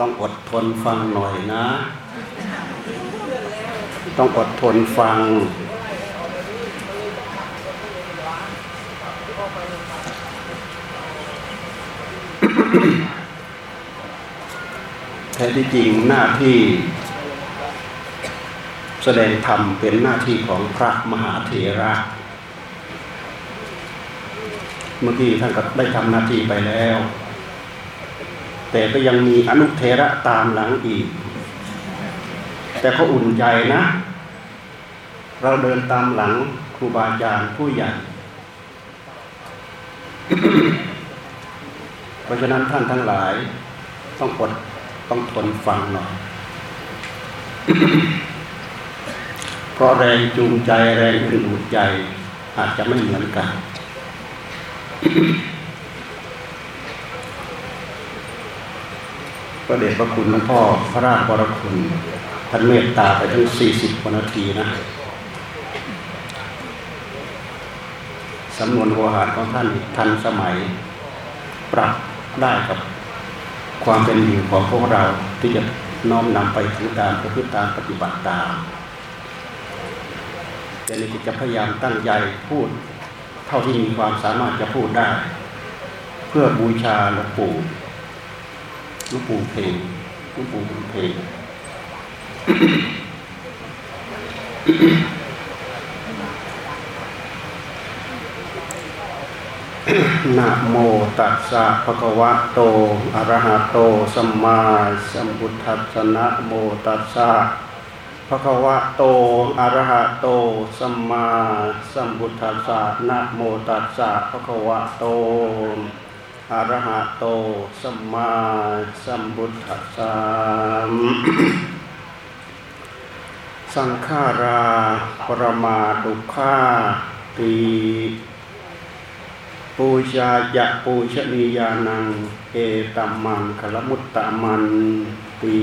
ต้องอดทนฟังหน่อยนะ ต้องอดทนฟัง แท้ที่จริงหน้าที่ แสดงธรรมเป็นหน้าที่ของพระมหาเถระเมื่อกี้ท่านก็ได้ทำหน้าที่ไปแล้ว แต่ก็ยังมีอนุเทระตามหลังอีก แต่เขาอุ่นใจนะ เราเดินตามหลังครูบาอาจารย์ผู้ใหญ่เพราะฉะนั้นท่านทั้งหลาย ต้องอดต้องทนฟังหน่อยเพราะแรงจูงใจแรงดึงดูดใจ อาจจะไม่เหมือนกัน ระเดชพระคุณหลวงพ่อพระราชบรคุณท่านเมตตาไปทั้งสี่สิบกว่านาทีนะสำนวนโวหารของท่านทันสมัย ปรับได้กับความเป็นอยู่ของพวกเราที่จะน้อมนำไปถึงการประพฤติตามปฏิบัติตามแต่ในี้จะพยายามตั้งใจพูด เท่าที่มีความสามารถจะพูดได้ เพื่อบูชาหลวงปู่ ลวงปู่เพลงลวงปู่เพลงนะโมตัสสะภะคะวะโต อะระหะโต สัมมาสัมพุทธัสสะนะโมตัสสะภะคะวะโต อะระหะโต สัมมาสัมพุทธัสสะนะโมตัสสะภะคะวะโต อรหะโตสัมมาสัมพุทธัสสะสังขาราปรมาดุขาตีปูชาจะปูชนียานัง เอตัมมังคลมุตตะมันตี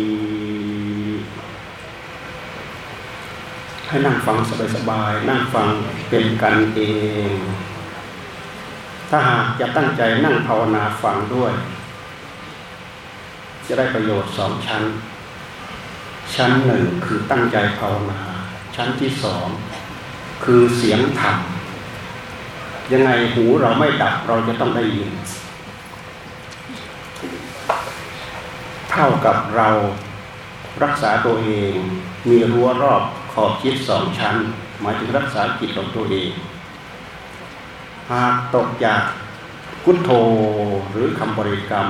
ให้นั่งฟังสบายๆนั่งฟังเป็นกันเอง ถ้าหากจะตั้งใจนั่งภาวนาฟังด้วย จะได้ประโยชน์สองชั้น ชั้นหนึ่งคือตั้งใจภาวนา ชั้นที่สองคือเสียงธรรมยังไงหูเราไม่ดับเราจะต้องได้ยิน เท่ากับเรารักษาตัวเอง มีรั้วรอบขอบชิดสองชั้น หมายถึงรักษาจิตของตัวเอง หากตกจากพุทโธหรือคำบริกรรม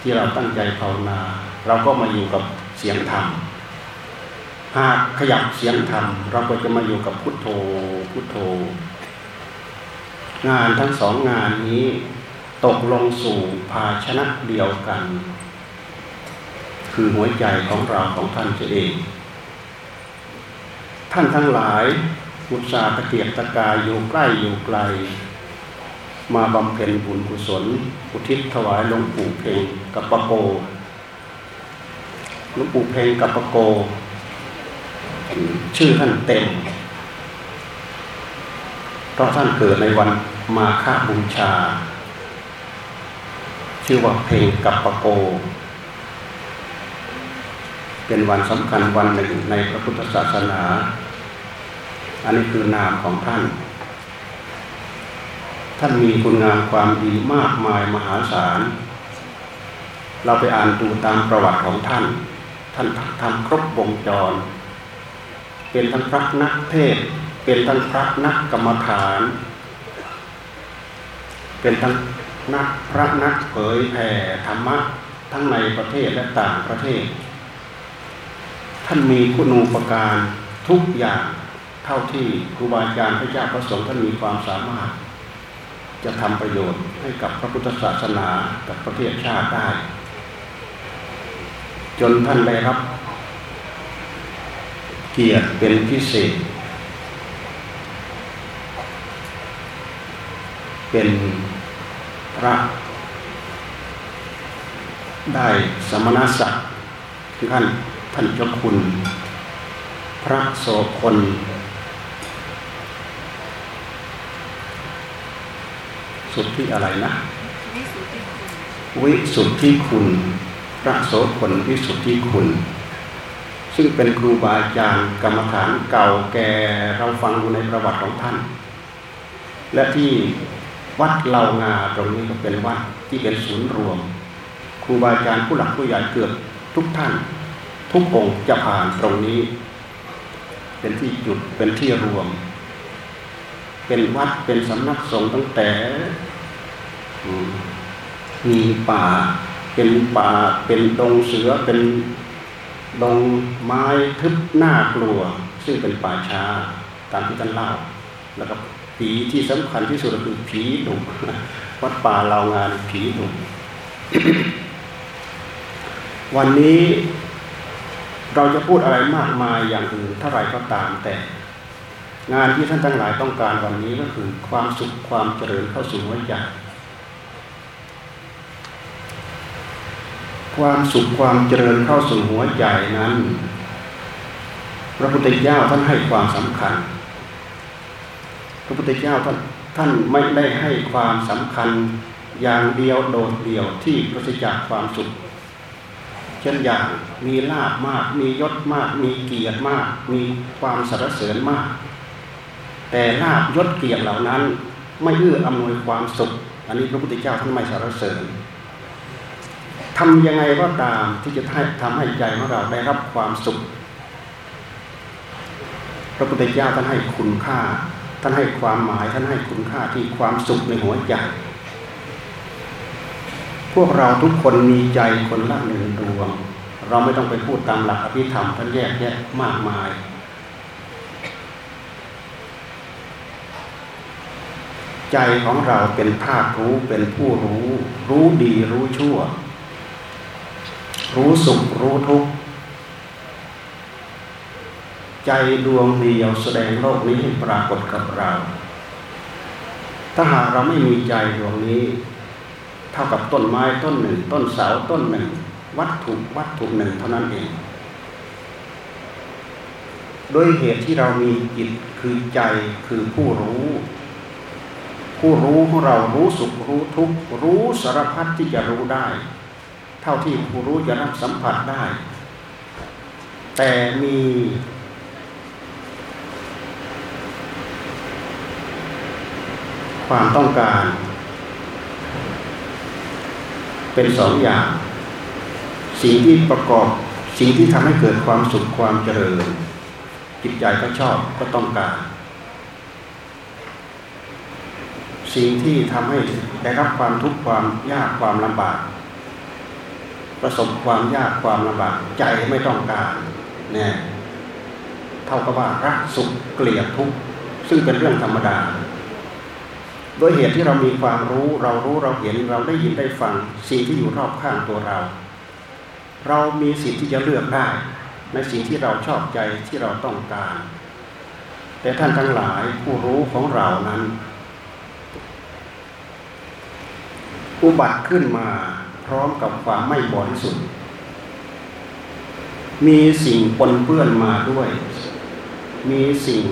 ที่เราตั้งใจภาวนา เราก็มาอยู่กับเสียงธรรม หากขยับเสียงธรรม เราก็จะมาอยู่กับพุทโธพุทโธ งานทั้งสองงานนี้ตกลงสู่ภาชนะเดียวกัน คือหัวใจของเราของท่านเอง ท่านทั้งหลายอุตสาหะเกียกตะกายอยู่ใกล้อยู่ไกล มาบำเพ็ญบุญกุศล อุทิศถวายหลวงปู่เพลงกับปะโกหลวงปู่เพลงกับปะโก ชื่อท่านเต็มเพราะท่านเกิดในวันมาฆบูชา ชื่อว่าเพลงกับปะโก เป็นวันสำคัญวันหนึ่งในพระพุทธศาสนา อันนี้คือนามของท่าน ท่านมีคุณงามความดีมากมายมหาศาล เราไปอ่านดูตามประวัติของท่าน ท่านทำครบวงจร เป็นทั้งพระนักเทศ เป็นทั้งพระนักกรรมฐาน เป็นทั้งนักพระนักเผยแผ่ธรรมะทั้งในประเทศและต่างประเทศ ท่านมีคุณูปการทุกอย่างเท่าที่ครูบาอาจารย์พระเจ้าพระสงฆ์ท่านมีความสามารถ จะทำประโยชน์ให้กับพระพุทธศาสนากับประเทศชาติได้ จนท่านได้รับ เกียรติเป็นพิเศษ เป็นพระ ได้สมณศักดิ์ท่านท่านเจ้าคุณ พระโสพล สุดที่อะไรนะ วิสุทธิคุณ พระโสพลพิสุทธิคุณ ซึ่งเป็นครูบาอาจารย์กรรมฐานเก่าแก่เราฟังดูในประวัติของท่าน และที่วัดเหล่างาตรงนี้ก็เป็นวัดที่เป็นศูนย์รวม ครูบาอาจารย์ผู้หลักผู้ใหญ่เกือบทุกท่าน ทุกองค์จะผ่านตรงนี้ เป็นที่จุดเป็นที่รวม เป็นวัดเป็นสำนักสงฆ์ตั้งแต่ มีป่าเป็นป่าเป็นดงเสือเป็นดงไม้ทึบหน้ากลัว ซึ่งเป็นป่าช้าตามที่ท่านเล่าแล้วก็ผีที่สำคัญที่สุดก็คือผีดุวัดป่าเรางานผีดุวันนี้เราจะพูดอะไรมากมายอย่างอื่นเท่าไรก็ตามแต่ งานที่ท่านทั้งหลายต้องการวันนี้ก็คือความสุขความเจริญเข้าสู่หัวใจ ความสุขความเจริญเข้าสู่หัวใจนั้น พระพุทธเจ้าท่านให้ความสำคัญ พระพุทธเจ้าท่านท่านไม่ได้ให้ความสำคัญอย่างเดียวโดดเดี่ยวที่ปราศจากความสุข เช่นอย่างมีลาบมาก มียศมาก มีเกียรติมาก มีความสรรเสริญมาก แต่ลาบยศเกียรติเหล่านั้น ไม่เอื้ออำนวยความสุข อันนี้พระพุทธเจ้าท่านไม่สรรเสริญ ทำยังไงก็ตามที่จะทำให้ใจของเราได้รับความสุข พระพุทธเจ้าท่านให้คุณค่า ท่านให้ความหมายท่านให้คุณค่าที่ความสุขในหัวใจ พวกเราทุกคนมีใจคนละหนึ่งดวง เราไม่ต้องไปพูดตามหลักอภิธรรมท่านแยกแยะมากมาย ใจของเราเป็นภาครู้เป็นผู้รู้ รู้ดีรู้ชั่ว รู้สุขรู้ทุกข์ใจดวงเดียวแสดงโลกนี้ให้ปรากฏกับเรา ถ้าหากเราไม่มีใจดวงนี้ เท่ากับต้นไม้ต้นหนึ่ง ต้นเสาต้นหนึ่ง วัตถุวัตถุหนึ่งเท่านั้นเอง โดยเหตุที่เรามีจิตคือใจคือผู้รู้ ผู้รู้ของเรารู้สุขรู้ทุกข์รู้สารพัดที่จะรู้ได้ เท่าที่ผู้รู้จะรับสัมผัสได้ แต่มีความต้องการ เป็นสองอย่าง สิ่งที่ประกอบสิ่งที่ทำให้เกิดความสุขความเจริญ จิตใจก็ชอบก็ต้องการ สิ่งที่ทำให้ได้รับความทุกข์ความยากความลำบาก ประสบความยากความลำบากใจไม่ต้องการเนี่ยเท่ากับว่ารักสุขเกลียดทุกข์ซึ่งเป็นเรื่องธรรมดาโดยเหตุที่เรามีความรู้ เรารู้เราเห็นเราได้ยินได้ฟังสิ่งที่อยู่รอบข้างตัวเรา เรามีสิทธิ์ที่จะเลือกได้ ในสิ่งที่เราชอบใจที่เราต้องการ แต่ท่านทั้งหลายผู้รู้ของเรานั้น อุบัติขึ้นมา ร้อมกับความไม่บริสุทธิ์ มีสิ่งปนเปื้อนมาด้วย มีสิ่ง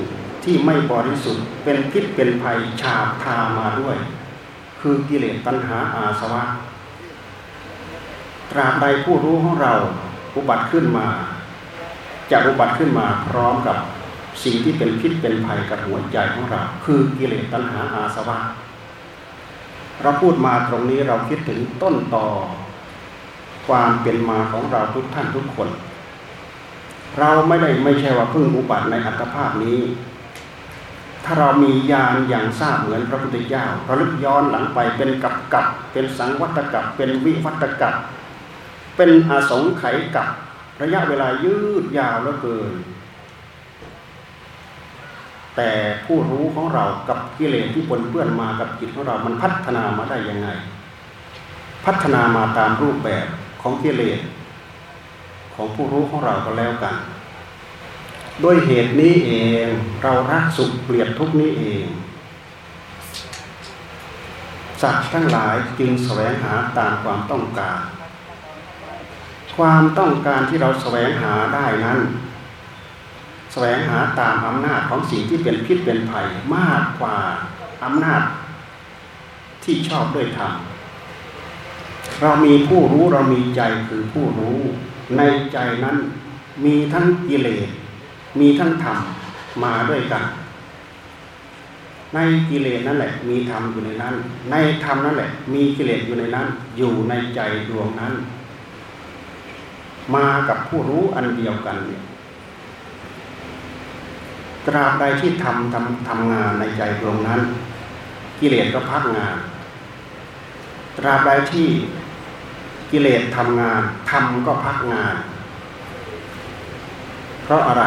ที่ไม่บริสุทธิ์ เป็นพิษเป็นภัยฉาบทามาด้วย คือกิเลสตัณหาอาสวะ ตราบใดผู้รู้ของเราอุบัติขึ้นมาจะอุบัติขึ้นมาพร้อมกับสิ่งที่เป็นพิษเป็นภัยกับหัวใจของเรา คือกิเลสตัณหาอาสวะ เราพูดมาตรงนี้เราคิดถึงต้นต่อ ความเป็นมาของเราทุกท่านทุกคน เราไม่ได้ไม่ใช่ว่าเพิ่งอุบัติในอัตภาพนี้ ถ้าเรามีญาณอย่างทราบเหมือนพระพุทธเจ้าระลึกย้อนหลังไปเป็นกับกับเป็นสังวัตกับเป็นวิวัตกับเป็นอาสงไขยกับระยะเวลายืดยาวเหลือเกิน แต่ผู้รู้ของเรากับกิเลสที่ปนเปื้อนมากับจิตของเรา มันพัฒนามาได้ยังไง พัฒนามาตามรูปแบบของกิเลสของผู้รู้ของเราก็แล้วกัน ด้วยเหตุนี้เองเรารักสุขเกลียดทุกนี้เอง สัตว์ทั้งหลายจึงแสวงหาตามความต้องการ ความต้องการที่เราแสวงหาได้นั้น แสวงหาตามอำนาจของสิ่งที่เป็นพิษเป็นภัยมากกว่าอำนาจที่ชอบด้วยธรรมเรามีผู้รู้เรามีใจคือผู้รู้ ในใจนั้นมีทั้งกิเลสมีทั้งธรรมมาด้วยกัน ในกิเลสนั่นแหละ มีธรรมอยู่ในนั้น ในธรรมนั่นแหละ มีกิเลสอยู่ในนั้น อยู่ในใจดวงนั้น มากับผู้รู้อันเดียวกันเนี่ย ตราบใดที่ทำทำทำงานในใจดวงนั้น กิเลสก็พักงาน ตราบใดที่กิเลสทำงานทำก็พักงาน เพราะอะไร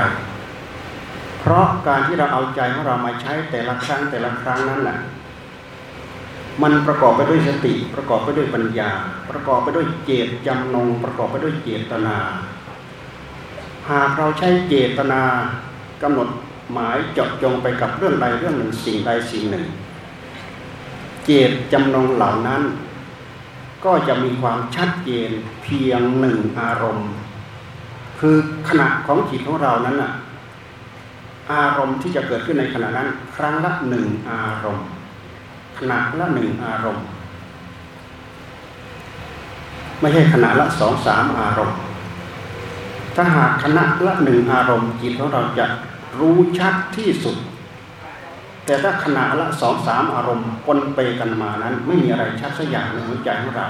เพราะการที่เราเอาใจของเรามาใช้แต่ละครั้งแต่ละครั้งนั้นแหละมันประกอบไปด้วยสติ ประกอบไปด้วยปัญญา ประกอบไปด้วยเจตจำนง ประกอบไปด้วยเจตนา หากเราใช้เจตนากำหนด หมายจาะจงไปกับเรื่องใดเรื่องหนึ่งสิ่งใดสิ่งหนึ่ง เจตจำนงเหล่านั้น ก็จะมีความชัดเจนเพียงหนึ่งอารมณ์ คือขณะของจิตของเรานั้นน่ะอารมณ์ที่จะเกิดขึ้นในขณะนั้น ครั้งละหนึ่งอารมณ์ ขณะละหนึ่งอารมณ์ ไม่ใช่ขณะละสองสามอารมณ์ ถ้าหากขณะละหนึ่งอารมณ์จิตของเราจะ รู้ชัดที่สุด แต่ถ้าขณะละสองสามอารมณ์ปนไปกันมานั้น ไม่มีอะไรชัดสักอย่างในหัวใจของเรา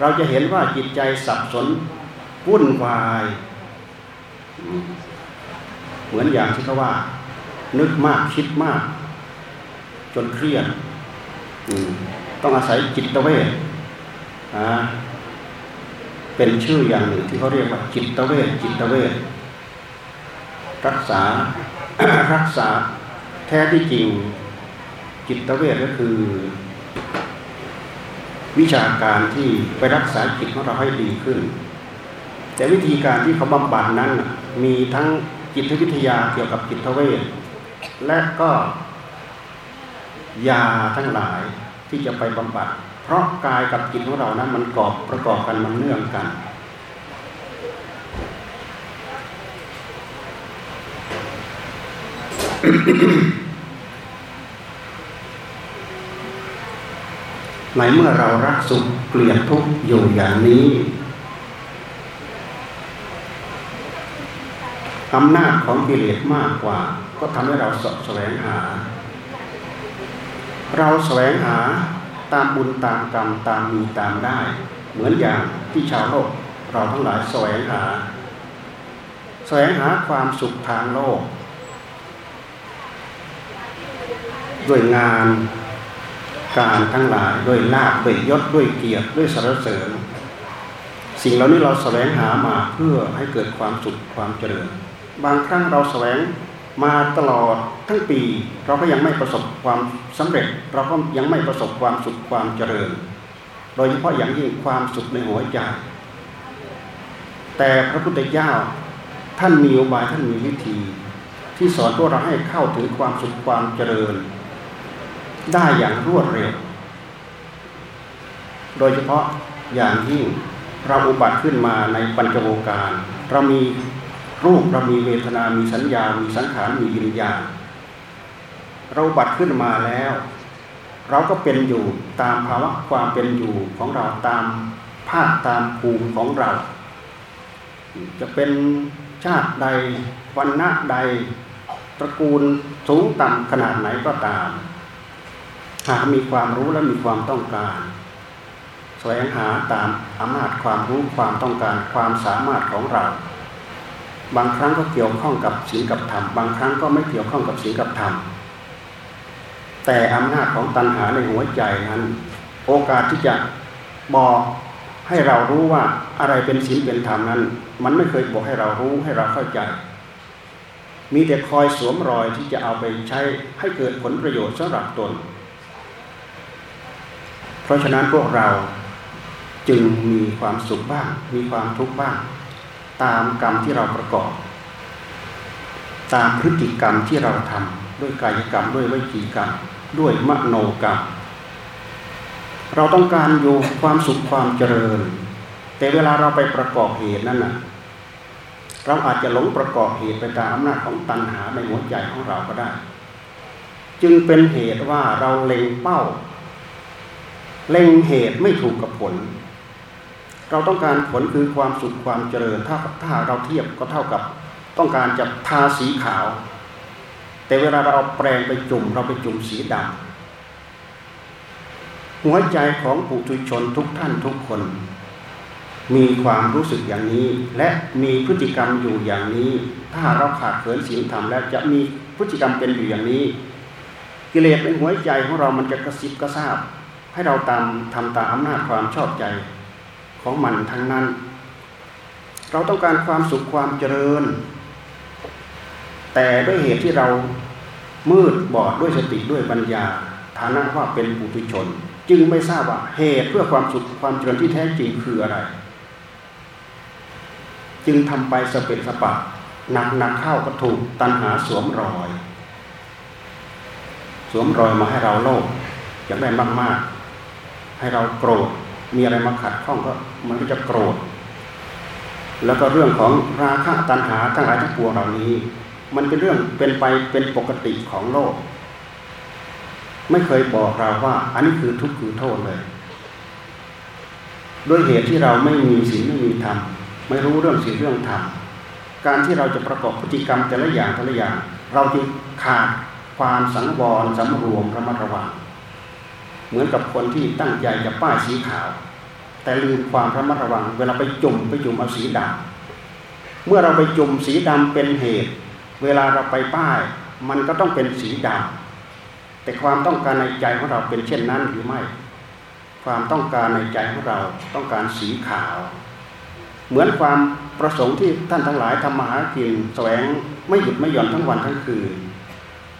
เราจะเห็นว่าจิตใจสับสนวุ่นวาย เหมือนอย่างที่เขาว่า นึกมากคิดมาก จนเครียดต้องอาศัยจิตเวทเป็นชื่ออย่างหนึ่งที่เขาเรียกว่าจิตเวทจิตเวท รักษารักษาแท้ที่จริงจิตเวทก็คือ วิชาการที่ไปรักษาจิตของเราให้ดีขึ้น แต่วิธีการที่เขาบำบัดนั้น มีทั้งจิตวิทยาเกี่ยวกับจิตเวทและก็ยาทั้งหลายที่จะไปบำบัด เพราะกายกับจิตของเรานั้นมันกอบประกอบกันมันเนื่องกัน ในเมื่อเรารักสุขเกลียดทุกข์อยู่อย่างนี้อำนาจของกิเลสมากกว่า ก็ทำให้เราสะแสวงหา เราแสวงหาตามบุญตามกรรมตามมีตามได้ เหมือนอย่างที่ชาวโลกเราทั้งหลายแสวงหา แสวงหาความสุขทางโลก ด้วยงานการทั้งหลายด้วยลาบด้วยยศด้วยเกียรติด้วยสรรเสริญ สิ่งเหล่านี้เราแสวงหามาเพื่อให้เกิดความสุขความเจริญ บางครั้งเราแสวงมาตลอดทั้งปี เราก็ยังไม่ประสบความสำเร็จ เราก็ยังไม่ประสบความสุขความเจริญ โดยเฉพาะอย่างยิ่งความสุขในหัวใจแต่พระพุทธเจ้าท่านมีอุบายท่านมีวิธี ที่สอนพวกเราให้เข้าถึงความสุขความเจริญ ได้อย่างรวดเร็ว โดยเฉพาะอย่างยิ่งเราอุบัติขึ้นมาในปัญจโวการ เรามีรูปเรามีเวทนา มีสัญญา มีสังขาร มีวิญญาณ เราบัติขึ้นมาแล้ว เราก็เป็นอยู่ตามภาวะความเป็นอยู่ของเราตามภาคตามภูมิของเรา จะเป็นชาติใดวันณะใด ตระกูลสูงต่ำขนาดไหนก็ตาม หากมีความรู้และมีความต้องการแสวงหาตามอำนาจความรู้ความต้องการความสามารถของเรา บางครั้งก็เกี่ยวข้องกับศีลกับธรรมบางครั้งก็ไม่เกี่ยวข้องกับศีลกับธรรมแต่อำนาจของตัณหาในหัวใจนั้น โอกาสที่จะบอกให้เรารู้ว่าอะไรเป็นศีลเป็นธรรมนั้น มันไม่เคยบอกให้เรารู้ให้เราเข้าใจ มีแต่คอยสวมรอยที่จะเอาไปใช้ให้เกิดผลประโยชน์สำหรับตน เพราะฉะนั้นพวกเราจึงมีความสุขบ้าง มีความทุกข์บ้าง ตามกรรมที่เราประกอบ ตามพฤติกรรมที่เราทำด้วยกายกรรมด้วยวิจีกรรม ด้วยมโนกรรม เราต้องการอยู่ความสุขความเจริญ แต่เวลาเราไปประกอบเหตุนั้นน่ะเราอาจจะหลงประกอบเหตุไปตามอำนาจของตัณหาในหัวใจของเราก็ได้ จึงเป็นเหตุว่าเราเล็งเป้า เล็งเหตุไม่ถูกกับผล เราต้องการผลคือความสุขความเจริญถ้าถ้าเราเทียบก็เท่ากับ ต้องการจะทาสีขาว แต่เวลาเราเอาแปรงไปจุ่มเราไปจุ่มสีดำหัวใจของปุถุชนทุกท่านทุกคน มีความรู้สึกอย่างนี้ และมีพฤติกรรมอยู่อย่างนี้ ถ้าเราขาดเขินศีลธรรมแล้วจะมีพฤติกรรมเป็นอยู่อย่างนี้ กิเลสในหัวใจของเรามันจะกระซิบกระซาบ ให้เราตามทำตามอำนาจความชอบใจของมันทั้งนั้น เราต้องการความสุขความเจริญ แต่ด้วยเหตุที่เรามืดบอดด้วยสติด้วยปัญญา ฐานะว่าเป็นปุถุชน จึงไม่ทราบว่าเหตุเพื่อความสุขความเจริญที่แท้จริงคืออะไร จึงทำไปสเปะสปะหนักหนักเข้าก็ถูกตัณหาสวมรอย สวมรอยมาให้เราโลภอยากได้มากๆ ให้เราโกรธมีอะไรมาขัดข้องก็มันก็จะโกรธ แล้วก็เรื่องของราคะตัณหาทั้งหลายทั้งปวงเหล่านี้ มันเป็นเรื่องเป็นไปเป็นปกติของโลก ไม่เคยบอกเราว่า อันนี้คือทุกข์คือโทษเลย ด้วยเหตุที่เราไม่มีศีลไม่มีธรรมไม่รู้เรื่องศีลเรื่องธรรมการที่เราจะประกอบพฤติกรรมแต่ละอย่างแต่ละอย่าง เราจึงขาดความสังวรสำรวมระมัดระวัง เหมือนกับคนที่ตั้งใจจะป้ายสีขาว แต่ลืมความระมัดระวัง เวลาไปจุ่มไปจุ่มเอาสีดำเมื่อเราไปจุ่มสีดำเป็นเหตุ เวลาเราไปป้าย มันก็ต้องเป็นสีดำแต่ความต้องการในใจของเราเป็นเช่นนั้นหรือไม่ ความต้องการในใจของเราต้องการสีขาว เหมือนความประสงค์ที่ท่านทั้งหลายทำมาหากินแสวงไม่หยุดไม่หย่อนทั้งวันทั้งคืน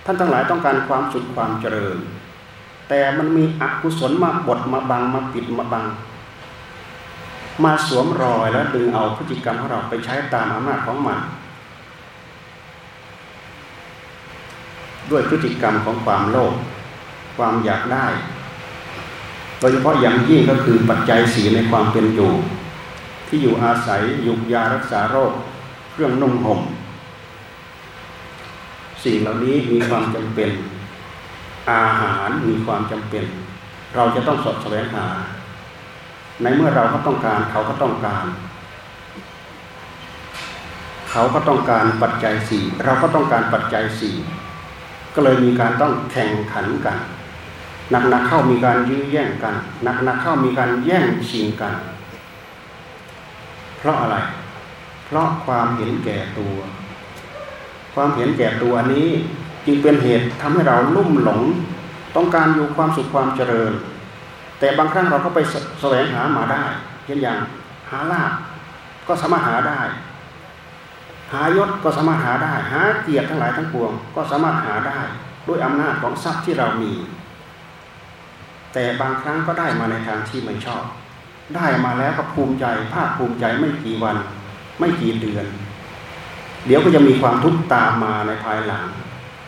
ท่านทั้งหลายต้องการความสุขความเจริญ แต่มันมีอกุศลมาบดมาบังมาปิดมาบัง มาสวมรอยแล้วดึงเอาพฤติกรรมของเราไปใช้ตามอำนาจของมัน ด้วยพฤติกรรมของความโลภความอยากได้ โดยเฉพาะอย่างยิ่งก็คือปัจจัยสีในความเป็นอยู่ ที่อยู่อาศัยยุกยารักษาโรคเครื่องนุ่งห่มสิ่งเหล่านี้มีความจำเป็น อาหารมีความจำเป็น เราจะต้องสดแสวงหา ในเมื่อเราก็ต้องการเขาก็ต้องการ เขาก็ต้องการปัจจัยสี่เราก็ต้องการปัจจัยสี่ก็เลยมีการต้องแข่งขันกันหนักนักเข้ามีการยื้อแย่งกันหนักนักเข้ามีการแย่งชิงกัน เพราะอะไร เพราะความเห็นแก่ตัว ความเห็นแก่ตัวนี้ จึงเป็นเหตุทำให้เราลุ่มหลง ต้องการอยู่ความสุขความเจริญ แต่บางครั้งเราก็ไปแสวงหามาได้เช่นอย่างหาลาบก็สามารถหาได้ หายศก็สามารถหาได้ หาเกียรติทั้งหลายทั้งปวง ก็สามารถหาได้ ด้วยอำนาจของทรัพย์ที่เรามี แต่บางครั้งก็ได้มาในทางที่ไม่ชอบ ได้มาแล้วก็ภูมิใจภาคภูมิใจไม่กี่วัน ไม่กี่เดือน เดี๋ยวก็จะมีความทุกข์ตามมาในภายหลัง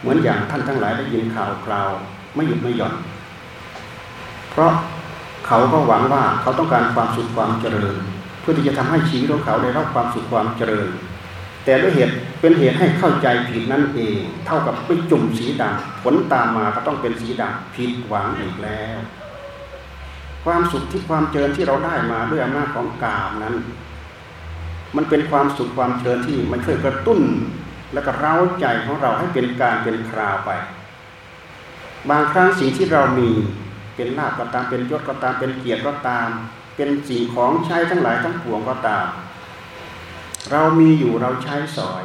เหมือนอย่างท่านทั้งหลายได้ยินข่าวคราวไม่หยุดไม่หย่อน เพราะเขาก็หวังว่าเขาต้องการความสุขความเจริญ เพื่อที่จะทำให้ชีวิตของเขาได้รับความสุขความเจริญ แต่ด้วยเหตุเป็นเหตุให้เข้าใจผิดนั่นเอง เท่ากับไปจุ่มสีดำผลตามมาก็ต้องเป็นสีดำผิดหวังอีกแล้ว ความสุขที่ความเจริญที่เราได้มาด้วยอำนาจของกามนั้น มันเป็นความสุขความเชิญที่มันช่วยกระตุ้น และก็เร้าใจของเราให้เป็นการเป็นคราวไป บางครั้งสิ่งที่เรามีเป็นลาภก็ตามเป็นยศก็ตามเป็นเกียรติก็ตาม เป็นสิ่งของใช้ทั้งหลายทั้งปวงก็ตาม เรามีอยู่เราใช้สอย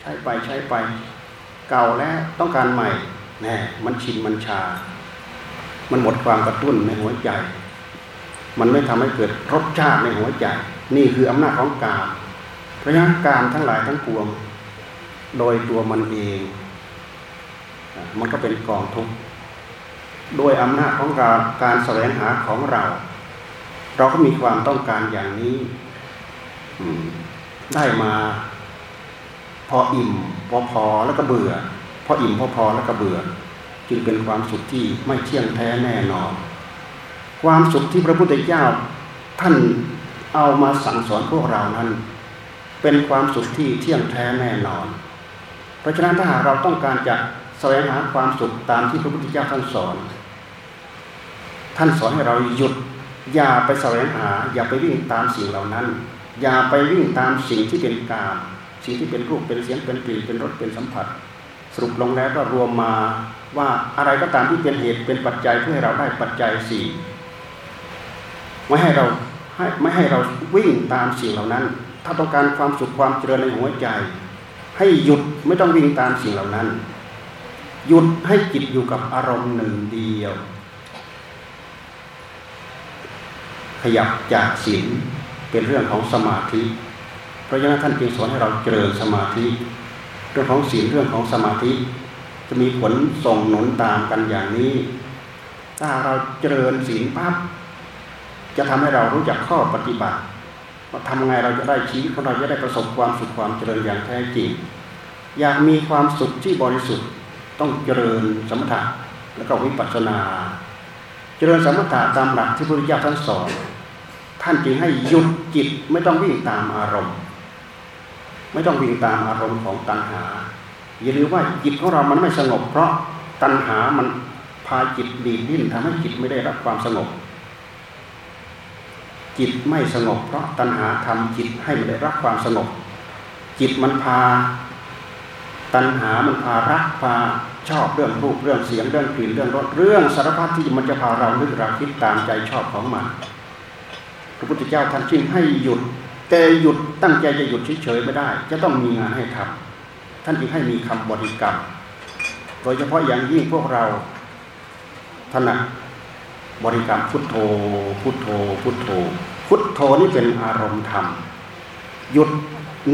ใช้ไปใช้ไป เก่าแล้วต้องการใหม่แน่มันชินมันชา มันหมดความกระตุ้นในหัวใจ มันไม่ทำให้เกิดรสชาติในหัวใจ นี่คืออำนาจของกามเพราะฉะนั้นกามทั้งหลายทั้งปวง โดยตัวมันเอง มันก็เป็นกองทุกข์โดยอำนาจของเราการแสวงหาของเรา เราก็มีความต้องการอย่างนี้ได้มาพออิ่มพอพอแล้วก็เบื่อ พออิ่มพอพอแล้วก็เบื่อ จึงเป็นความสุขที่ไม่เที่ยงแท้แน่นอน ความสุขที่พระพุทธเจ้าท่านเอามาสั่งสอนพวกเรานั้น เป็นความสุขที่เที่ยงแท้แน่นอน ราะฉะนั้นถ้าหากเราต้องการจะแสวงหาความสุขตามที่พระพุทธเจ้าท่านสอน ท่านสอนให้เราหยุด อย่าไปแสวงหา อย่าไปวิ่งตามสิ่งเหล่านั้น อย่าไปวิ่งตามสิ่งที่เป็นกามสิ่งที่เป็นรูปเป็นเสียงเป็นกลิ่นเป็นรสเป็นสัมผัส สรุปลงแล้วก็รวมมาว่าอะไรก็ตามที่เป็นเหตุเป็นปัจจัยเพื่อให้เราได้ปัจจัยสี่ไม่ให้เราให้ไม่ให้เราวิ่งตามสิ่งเหล่านั้น ถ้าต้องการความสุขความเจริญในหัวใจ ให้หยุดไม่ต้องวิ่งตามสิ่งเหล่านั้น หยุดให้จิตอยู่กับอารมณ์หนึ่งเดียว ขยับจากศีลเป็นเรื่องของสมาธิ เพราะฉะนั้นท่านจึงสอนให้เราเจริญสมาธิ เรื่องของศีลเรื่องของสมาธิ จะมีผลส่งหนุนตามกันอย่างนี้ ถ้าเราเจริญศีลปั๊บจะทำให้เรารู้จักข้อปฏิบัติ ว่าทำไงเราจะได้ชีวิตของเราจะได้ประสบความสุขความเจริญอย่างแท้จริง อยากมีความสุขที่บริสุทธิ์ต้องเจริญสมถะแล้วก็วิปัสสนา เจริญสมถะตามหลักที่พระพุทธเจ้าท่านสอนท่านจึงให้หยุดจิตไม่ต้องวิ่งตามอารมณ์ ไม่ต้องวิ่งตามอารมณ์ของตัณหา อย่าลืมว่าจิตของเรามันไม่สงบ เพราะตัณหามันพาจิตดีดิ้นทำให้จิตไม่ได้รับความสงบ จิตไม่สงบเพราะตัณหาทำจิตให้ไม่ได้รับความสงบ จิตมันพา ตัณหามันพารักพาชอบเรื่องรูปเรื่องเสียงเรื่องกลิ่นเรื่องรสเรื่องสารพัดที่มันจะพาเรานึกเราคิดตามใจชอบของมันพระพุทธเจ้าท่านจึงให้หยุด แต่หยุดตั้งใจจะหยุดเฉยๆไม่ได้ จะต้องมีงานให้ทำท่านจึงให้มีคำบริกรรม โดยเฉพาะอย่างยิ่งพวกเราถนัดบริกรรมพุทโธ พุทโธ พุทโธ พุทโธนี่เป็นอารมณ์ธรรม หยุด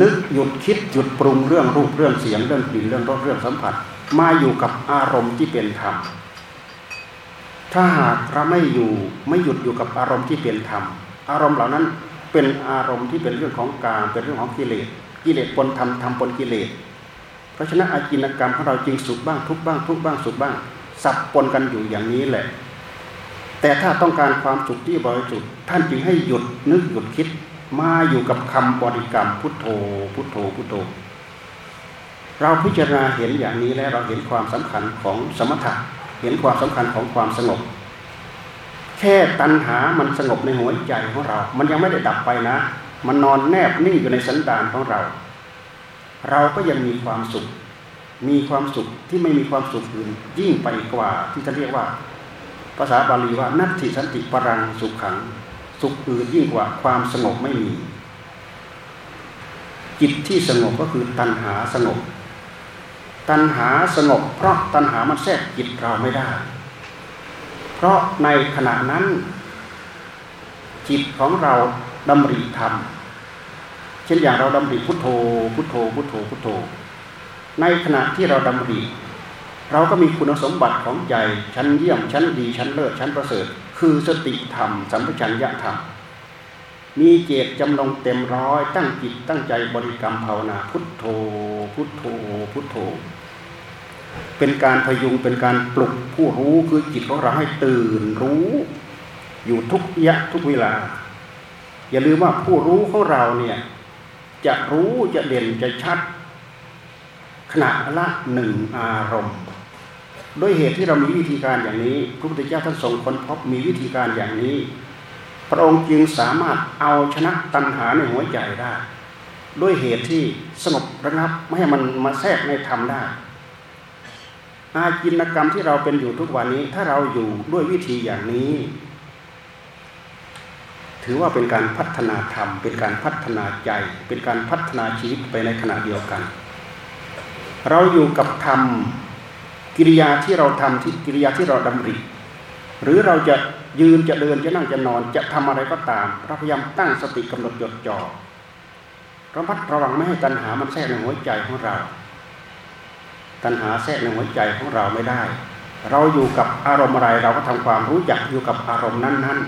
นึกหยุดคิดหยุดปรุงเรื่องรูปเรื่องเสียงเรื่องกลิ่นเรื่องรสเรื่องสัมผัส มาอยู่กับอารมณ์ที่เป็นธรรม ถ้าหากเราไม่อยู่ไม่หยุดอยู่กับอารมณ์ที่เป็นธรรม อารมณ์เหล่านั้นเป็นอารมณ์ที่เป็นเรื่องของกามเป็นเรื่องของกิเลสกิเลสปนธรรมธรรมปนกิเลส เพราะฉะนั้นอาจินกรรมของเราจริงสุขบ้างทุกบ้างทุกบ้างสุขบ้าง สับปนกันอยู่อย่างนี้แหละ แต่ถ้าต้องการความสุขที่บริสุทธิ์ท่านจึงให้หยุดนึกหยุดคิด มาอยู่กับคำบริกรรมพุทโธ พุทโธพุทโธ เราพิจารณาเห็นอย่างนี้แล้วเราเห็นความสำคัญของสมถะเห็นความสำคัญของความสงบ แค่ตัณหามันสงบในหัวใจของเรา มันยังไม่ได้ดับไปนะ มันนอนแนบนิ่งอยู่ในสันดานของเรา เราก็ยังมีความสุข มีความสุขที่ไม่มีความสุขอื่นยิ่งไปกว่าที่จะเรียกว่า ภาษาบาลีว่านัตถิสันติปรังสุขขัง สุขอื่นยิ่งกว่าความสงบไม่มี จิตที่สงบก็คือตัณหาสงบ ตัณหาสงบ เพราะตัณหามันแทรกจิตเราไม่ได้ เพราะในขณะนั้น จิตของเราดำริธรรม เช่นอย่างเราดำริพุทโธ พุทโธ พุทโธ พุทโธ ในขณะที่เราดำริ เราก็มีคุณสมบัติของใจชั้นเยี่ยมชั้นดีชั้นเลิศชั้นประเสริฐ คือสติธรรม สัมปชัญญะธรรม มีเจตจำลงเต็มร้อย ตั้งจิตตั้งใจบริกรรมภาวนาพุทโธ พุทโธ พุทโธ เป็นการพยุงเป็นการปลุกผู้รู้คือจิตของเราให้ตื่นรู้ อยู่ทุกยะทุกเวลา อย่าลืมว่าผู้รู้ของเราเนี่ยจะรู้จะเด่นจะชัดขณะละหนึ่งอารมณ์ ด้วยเหตุที่เรามีวิธีการอย่างนี้พระพุทธเจ้าท่านทรงค้นพบมีวิธีการอย่างนี้ พระองค์จึงสามารถเอาชนะตัณหาในหัวใจได้ ด้วยเหตุที่สงบระงับไม่ให้มันมาแทรกในธรรมได้ อาจินกรรมที่เราเป็นอยู่ทุกวันนี้ ถ้าเราอยู่ด้วยวิธีอย่างนี้ ถือว่าเป็นการพัฒนาธรรม เป็นการพัฒนาใจ เป็นการพัฒนาชีวิตไปในขณะเดียวกัน เราอยู่กับธรรม กิริยาที่เราทำที่กิริยาที่เราดำริ หรือเราจะยืนจะเดินจะนั่งจะนอน จะทำอะไรก็ตามเราพยายามตั้งสติกำหนดจดจ่อระมัดระวังไม่ให้ตัณหามันแทรกในหัวใจของเรา ตัณหาแทรกในหัวใจของเราไม่ได้ เราอยู่กับอารมณ์อะไรเราก็ทำความรู้จักอยู่กับอารมณ์นั้น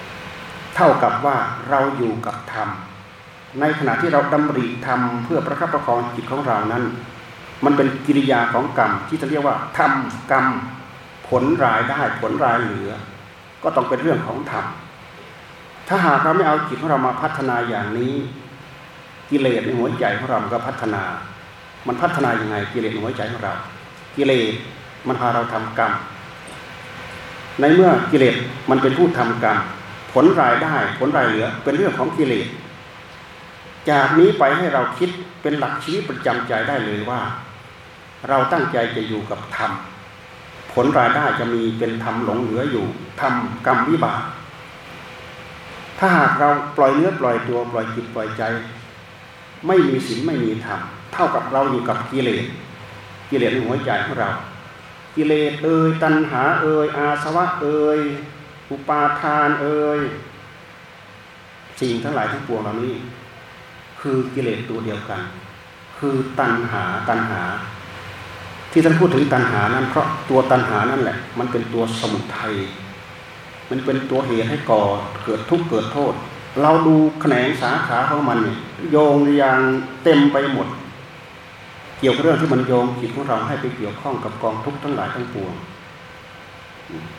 ๆ เท่ากับว่าเราอยู่กับธรรมในขณะที่เราดำริธรรมเพื่อประคับประคองจิตของเรานั้น มันเป็นกิริยาของกรรมที่จะเรียกว่าทำกรรม ผลรายได้ผลรายเหลือ ก็ต้องเป็นเรื่องของธรรมถ้าหากเราไม่เอาจิตของเรามาพัฒนาอย่างนี้ กิเลสในหัวใจของเราก็พัฒนา มันพัฒนายังไง กิเลสในหัวใจของเรา กิเลสมันพาเราทำกรรม ในเมื่อกิเลสมันเป็นผู้ทำกรรม ผลรายได้ผลรายเหลือ เป็นเรื่องของกิเลสจากนี้ไปให้เราคิดเป็นหลักชีวิตประจำใจได้เลยว่า เราตั้งใจจะอยู่กับธรรม ผลรายได้จะมีเป็นธรรมหลงเหลืออยู่ธรรมกรรมวิบากถ้าหากเราปล่อยเนื้อปล่อยตัวปล่อยจิตปล่อยใจ ไม่มีศีลไม่มีธรรมเท่ากับเราอยู่กับกิเลสกิเลสในหัวใจของเรา กิเลสเอ่ยตัณหาเอ่ยอาสวะเอ่ยอุปาทานเอ่ยสิ่งทั้งหลายทั้งปวงเหล่านี้ คือกิเลสตัวเดียวกัน คือตัณหาตัณหา ที่ท่านพูดถึงตัณหานั้น เพราะตัวตัณหานั่นแหละ มันเป็นตัวสมุทัยมันเป็นตัวเหตุให้ก่อเกิดทุกข์เกิดโทษ เราดูแขนงสาขาของมันเนี่ยโยงอย่างเต็มไปหมด เกี่ยวกับเรื่องที่มันโยงจิตของเราให้ไปเกี่ยวข้องกับกองทุกข์ทั้งหลายทั้งปวง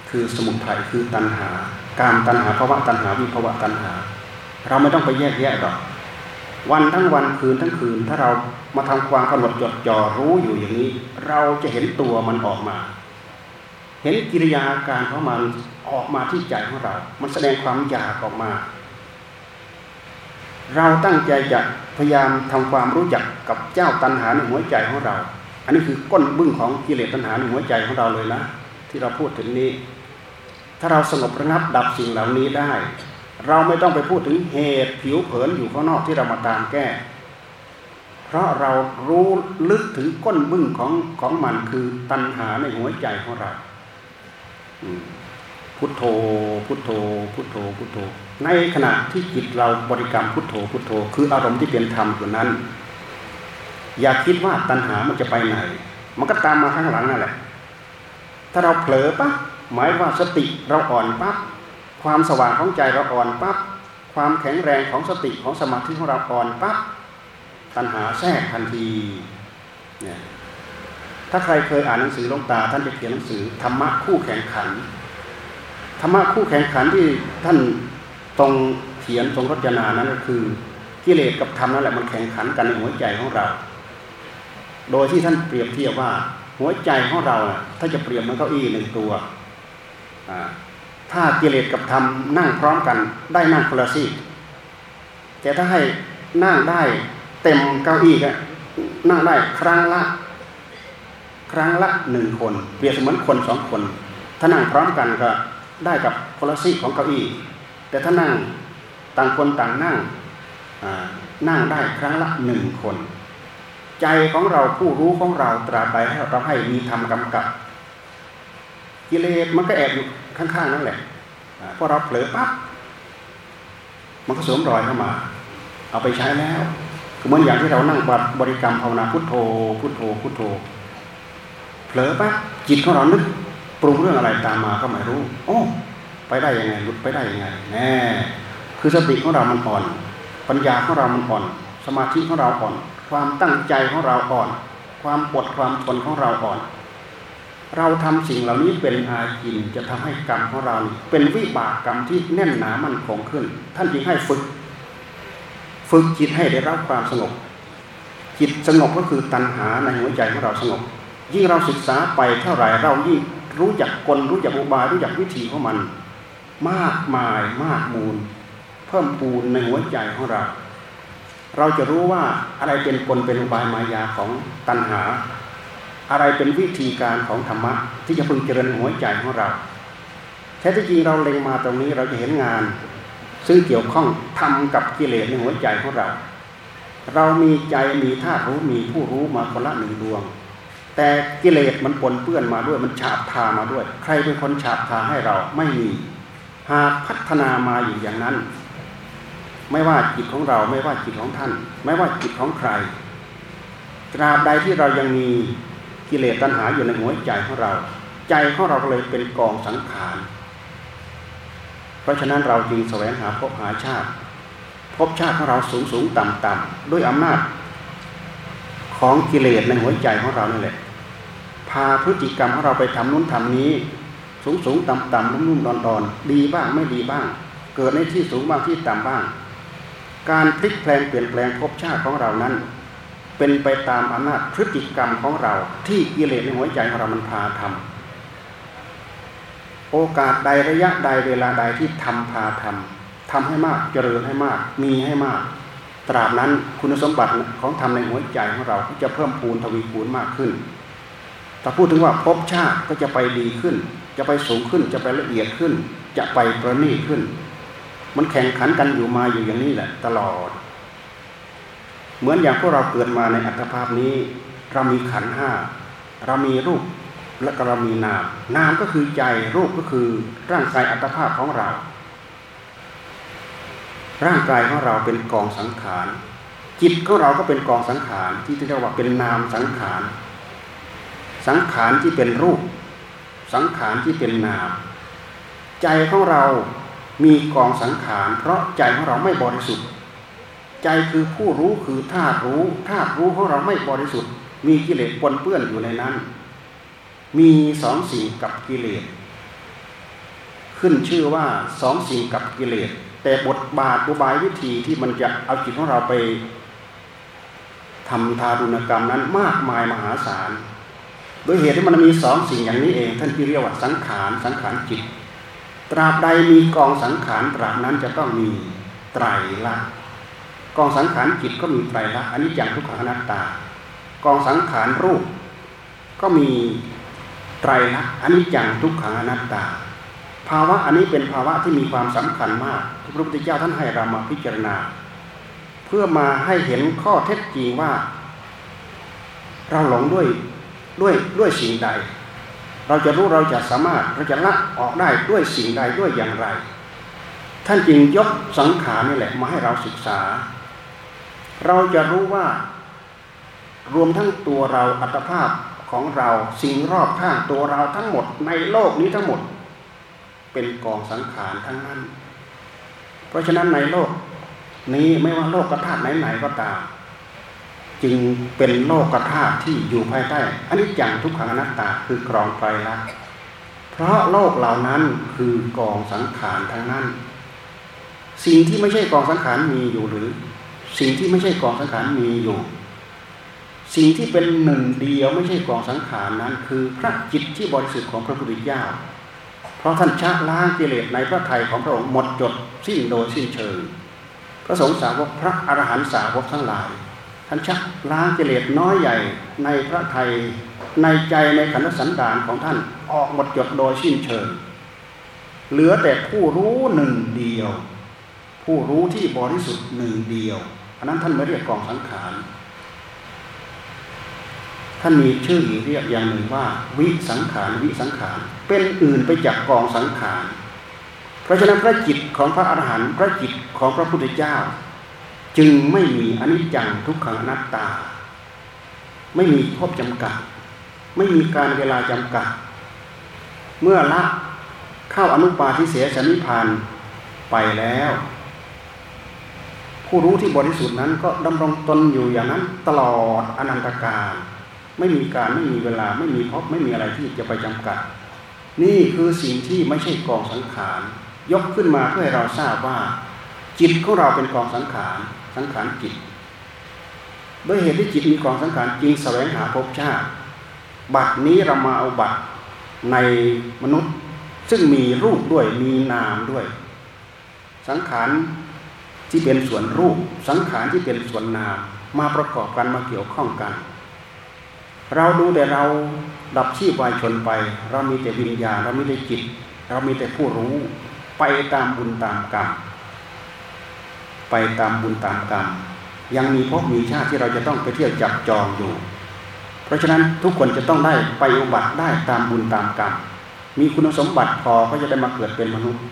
คือสมุทัยคือตัณหา การตัณหาภาวะตัณหาวิภาวะตัณหา เราไม่ต้องไปแยกแยะหรอกวันทั้งวันคืนทั้งคืนถ้าเรา มาทำความกำหนดจดจ่อรู้อยู่อย่างนี้ เราจะเห็นตัวมันออกมา เห็นกิริยาการของมันออกมาที่ใจของเรา มันแสดงความอยากออกมา เราตั้งใจจะพยายามทำความรู้จักกับเจ้าตัณหาในหัวใจของเรา อันนี้คือก้นบึ้งของกิเลสตัณหาในหัวใจของเราเลยนะ ที่เราพูดถึงนี้ ถ้าเราสงบระงับดับสิ่งเหล่านี้ได้ เราไม่ต้องไปพูดถึงเหตุผิวเผินอยู่ข้างนอกที่เรามาตามแก้ เพราะเรารู้ลึกถึงก้นบึ้งของของมันคือตัณหาในหัวใจของเราพุทโธ พุทโธ พุทโธ พุทโธ ในขณะที่จิตเราบริกรรมพุทโธ พุทโธ คืออารมณ์ที่เป็นธรรมตัวนั้น อย่าคิดว่าตัณหามันจะไปไหน มันก็ตามมาข้างหลังนั่นแหละ ถ้าเราเผลอปั๊บหมายว่าสติเราอ่อนปั๊บความสว่างของใจเราอ่อนปั๊บความแข็งแรงของสติของสมาธิของเราอ่อนปั๊บ ตัณหาแทรกทันทีเนี่ยถ้าใครเคยอ่านหนังสือลงตา ท่านจะเขียนหนังสือธรรมะคู่แข่งขันธรรมะคู่แข่งขันที่ท่านตรงเขียนตรงรจนานั้นก็คือกิเลสกับธรรมนั่นแหละมันแข่งขันกันในหัวใจของเรา โดยที่ท่านเปรียบเทียบว่าหัวใจของเราถ้าจะเปรียบมันเก้าอี้หนึ่งตัวถ้ากิเลสกับธรรมนั่งพร้อมกัน ได้นั่งคนละซี่แต่ถ้าให้นั่งได้ เต็มเก้าอี้ก็นั่งได้ครั้งละ ครั้งละหนึ่งคน เปรียบเสมือนคนสองคน ถ้านั่งพร้อมกันก็ได้กับคนละซีของเก้าอี้ แต่ถ้านั่งต่างคนต่างนั่งนั่งได้ครั้งละหนึ่งคน ใจของเราผู้รู้ของเราตราบใดให้เราให้มีธรรมกำกับ กิเลสมันก็แอบอยู่ข้างๆนั่นแหละพอเราเผลอปั๊บมันก็สวมรอยเข้ามา เอาไปใช้แล้ว เหมือนอย่างที่เรานั่งบริกรรมภาวนาพุทโธพุทโธพุทโธเผลอปั๊บจิตของเรานึกปรุงเรื่องอะไรตามมาก็ไม่รู้ โอ้ ไปได้ยังไงหลุดไปได้ยังไงแน่คือสติของเรามันอ่อน ปัญญาของเรามันอ่อน สมาธิของเราอ่อน ความตั้งใจของเราอ่อน ความอดความทนของเราอ่อน เราทำสิ่งเหล่านี้เป็นอาจินจะทำให้กรรมของเรา เป็นวิบากกรรมที่แน่นหนามันคงขึ้น ท่านจึงให้ฝึก ฝึกจิตให้ได้รับความสงบ จิตสงบก็คือตัณหาในหัวใจของเราสงบ ยิ่งเราศึกษาไปเท่าไหร่เรายิ่งรู้จักกลรู้จักอุบายรู้จักวิธีของมัน มากมายมากมูล เพิ่มปูนในหัวใจของเรา เราจะรู้ว่าอะไรเป็นกลเป็นอุบายมายาของตัณหา อะไรเป็นวิธีการของธรรมะที่จะพึงเจริญหัวใจของเราแท้ที่จริงเราเล็งมาตรงนี้เราจะเห็นงาน ซึ่งเกี่ยวข้องทำกับกิเลสในหัวใจของเรา เรามีใจมีธาตุรู้มีผู้รู้มาคนละหนึ่งดวง แต่กิเลสมันปนเปื้อนมาด้วยมันฉาบทามาด้วย ใครเป็นคนฉาบทาให้เราไม่มีหากพัฒนามาอยู่อย่างนั้น ไม่ว่าจิตของเราไม่ว่าจิตของท่าน ไม่ว่าจิตของใครตราบใดที่เรายังมีกิเลสตัณหาอยู่ในหัวใจของเรา ใจของเราเลยเป็นกองสังขาร ราะฉะนั้นเราจึงแสวงหาพบหาชาติ พบชาติของเราสูงสูงต่ำต่ำด้วยอำนาจ ของกิเลสในหัวใจของเรานั่นแหละ พาพฤติกรรมของเราไปทำนู้นทำนี้ สูงสูงต่ำต่ำนุ่มนุ่มดอนดอนดีบ้างไม่ดีบ้าง เกิดในที่สูงบ้างที่ต่ำบ้าง การพลิกแปลงเปลี่ยนแปลงภพชาติของเรานั้น เป็นไปตามอำนาจพฤติกรรมของเราที่กิเลสในหัวใจของเรามันพาทำ โอกาสใดระยะใดเวลาใดที่ทำพาทำทำให้มากเจริญให้มาก มีให้มาก ตราบนั้นคุณสมบัติของธรรมในหัวใจของเราจะเพิ่มพูนทวีคูณมากขึ้นถ้าพูดถึงว่าภพชาติก็จะไปดีขึ้น จะไปสูงขึ้นจะไปละเอียดขึ้น จะไปประณีตขึ้น มันแข่งขันกันอยู่มาอยู่อย่างนี้แหละตลอด เหมือนอย่างพวกเราเกิดมาในอัตภาพนี้ เรามีขันห้าเรามีรูป และก็เรามีนาม นามก็คือใจรูปก็คือร่างกายอัตภาพของเรา ร่างกายของเราเป็นกองสังขาร จิตของเราก็เป็นกองสังขารที่เรียกว่าเป็นนามสังขาร สังขารที่เป็นรูป สังขารที่เป็นนาม ใจของเรามีกองสังขาร เพราะใจของเราไม่บริสุทธิ์ ใจคือผู้รู้คือธาตุรู้ธาตุรู้ของเราไม่บริสุทธิ์ มีกิเลสปนเปื้อนอยู่ในนั้น มีสองสิ่งกับกิเลส ขึ้นชื่อว่าสองสิ่งกับกิเลส แต่บทบาทอุบายวิธีที่มันจะเอาจิตของเราไปทำทารุณกรรมนั้นมากมายมหาศาลโดยเหตุที่มันมีสองสิ่งอย่างนี้เอง ท่านที่เรียกว่าสังขารสังขารจิต ตราบใดมีกองสังขารตราบนั้นจะต้องมีไตรลักษณ์กองสังขารจิตก็มีไตรลักษณ์อันนี้อย่างทุกขังอนัตตา กองสังขารรูปก็มี ไตรลักษณ์อันนี้อย่างทุกขังอนัตตา ภาวะอันนี้เป็นภาวะที่มีความสำคัญมากที่พระพุทธเจ้าท่านให้เรามาพิจารณา เพื่อมาให้เห็นข้อเท็จจริงว่า เราหลงด้วยด้วยด้วยสิ่งใด เราจะรู้เราจะสามารถเราจะละออกได้ด้วยสิ่งใดด้วยอย่างไร ท่านจึงยกสังขารนี่แหละมาให้เราศึกษา เราจะรู้ว่ารวมทั้งตัวเราอัตภาพ ของเราสิ่งรอบข้างตัวเราทั้งหมดในโลกนี้ทั้งหมด เป็นกองสังขารทั้งนั้น เพราะฉะนั้นในโลกนี้ไม่ว่าโลกกระธาไหนๆก็ตามจึงเป็นโลกธาตุที่อยู่ภายใต้อันนี้จังทุกขังอนัตตาคือกรองไตรลักษณ์เพราะโลกเหล่านั้นคือกองสังขารทั้งนั้น สิ่งที่ไม่ใช่กองสังขารมีอยู่หรือ สิ่งที่ไม่ใช่กองสังขารมีอยู่ สิ่งที่เป็นหนึ่งเดียวไม่ใช่กองสังขารนั้น คือพระจิตที่บริสุทธิ์ของพระพุทธเจ้า เพราะท่านชะล้างกิเลสในพระทัยของพระองค์หมดจดสิ้นโดยสิ้นเชิง พระสงฆ์สาวกพระอรหันตสาวกทั้งหลาย ท่านชักล้างกิเลสน้อยใหญ่ในพระไทยในใจในขันธสันดานของท่านออกหมดจดโดยสิ้นเชิง เหลือแต่ผู้รู้หนึ่งเดียว ผู้รู้ที่บริสุทธิ์หนึ่งเดียวอันนั้นท่านไม่เรียกกองสังขาร ท่านมีชื่อเรียกอย่างหนึ่งว่า วิสังขารวิสังขารเป็นอื่นไปจากกองสังขารเพราะฉะนั้นพระจิตของพระอรหันต์พระจิตของพระพุทธเจ้า จึงไม่มีอนิจจังทุกขังอนัตตา ไม่มีพบจำกัด ไม่มีการเวลาจำกัด เมื่อละเข้าอนุปาทิเสสนิพานไปแล้ว ผู้รู้ที่บริสุทธิ์นั้นก็ดำรงตนอยู่อย่างนั้นตลอดอนันตการ ไม่มีการไม่มีเวลาไม่มีพบไม่มีอะไรที่จะไปจำกัด นี่คือสิ่งที่ไม่ใช่กองสังขารยกขึ้นมาเพื่อให้เราทราบว่า จิตของเราเป็นกองสังขารสังขารจิตโดยเหตุที่จิตมีกองสังขารจริงแสวงหาภพชาติ บัตรนี้เรามาเอาบัตรในมนุษย์ ซึ่งมีรูปด้วยมีนามด้วย สังขารที่เป็นส่วนรูป สังขารที่เป็นส่วนนามมาประกอบกันมาเกี่ยวข้องกัน เราดูแต่เราดับชีพวายชนไป เรามีแต่วิญญาณเรามีแต่จิต เรามีแต่ผู้รู้ ไปตามบุญตามกรรมไปตามบุญตามกรรมยังมีพบมีชาติที่เราจะต้องไปเที่ยวจับจองอยู่ เพราะฉะนั้นทุกคนจะต้องได้ไปอุบัติได้ตามบุญตามกรรมมีคุณสมบัติพอก็จะได้มาเกิดเป็นมนุษย์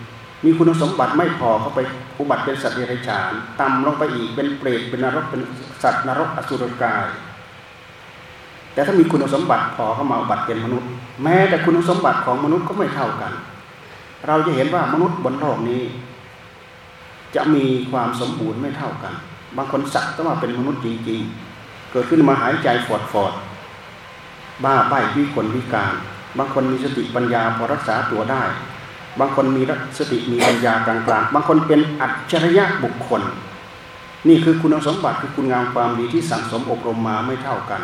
มีคุณสมบัติไม่พอเขาไปอุบัติเป็นสัตว์เดรัจฉานต่ำลงไปอีกเป็นเปรตเป็นนรกเป็นสัตว์นรกอสุรกาย แต่ถ้ามีคุณสมบัติพอเข้ามาอุบัติเป็นมนุษย์ แม้แต่คุณสมบัติของมนุษย์ก็ไม่เท่ากัน เราจะเห็นว่ามนุษย์บนโลกนี้ จะมีความสมบูรณ์ไม่เท่ากัน บางคนสักต้องว่าเป็นมนุษย์จริง ๆ เกิดขึ้นมาหายใจฟอดฟอดบ้าใบ้วิคนวิการ บางคนมีสติปัญญาพอรักษาตัวได้ บางคนมีสติมีปัญญากลางๆบางคนเป็นอัจฉริยะบุคคล นี่คือคุณสมบัติคือคุณงามความดีที่สั่งสมอบรมมาไม่เท่ากัน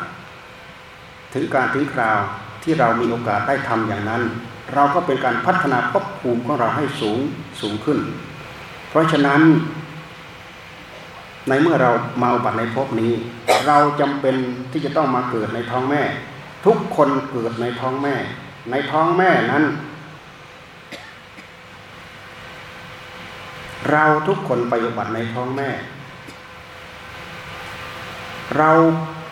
ถึงการถึงคราวที่เรามีโอกาสได้ทำอย่างนั้น เราก็เป็นการพัฒนาภพภูมิของเราให้สูงสูงขึ้น เพราะฉะนั้น ในเมื่อเรามาอุบัติในภพนี้ เราจำเป็นที่จะต้องมาเกิดในท้องแม่ ทุกคนเกิดในท้องแม่ ในท้องแม่นั้น เราทุกคนไปอุบัติในท้องแม่ เรา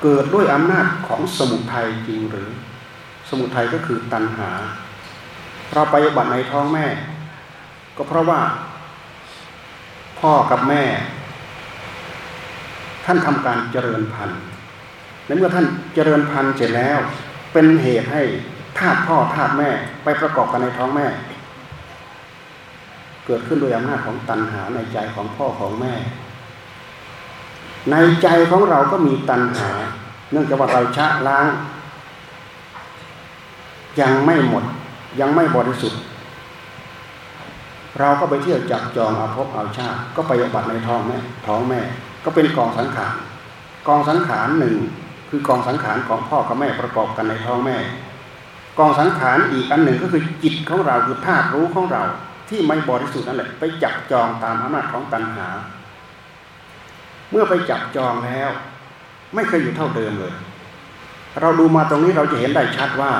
เกิดด้วยอำนาจของสมุทัยจริงหรือ สมุทัยก็คือตัณหา เราไปบัติในท้องแม่ ก็เพราะว่า พ่อกับแม่ ท่านทำการเจริญพันธุ์และเมื่อท่านเจริญพันธุ์เสร็จแล้ว เป็นเหตุให้ธาตุพ่อธาตุแม่ไปประกอบกันในท้องแม่ เกิดขึ้นโดยอำนาจของตัณหาในใจของพ่อของแม่ ในใจของเราก็มีตัณหา เนื่องจากว่าเราชะล้าง ยังไม่หมดยังไม่บริสุทธิ์ เราก็ไปเที่ยวจับจองเอาพบเอาชาติ ก็ไปบัติในท้องแม่ท้องแม่ ก็เป็นกองสังขารกองสังขารหนึ่งคือกองสังขารของพ่อกับแม่ประกอบกันในท้องแม่ กองสังขารอีกอันหนึ่งก็คือจิตของเราคือธาตุรู้ของเราที่ไม่บริสุทธิ์นั่นแหละไปจับจองตามอำนาจของตัณหา เมื่อไปจับจองแล้ว ไม่เคยอยู่เท่าเดิมเลย เราดูมาตรงนี้เราจะเห็นได้ชัดว่า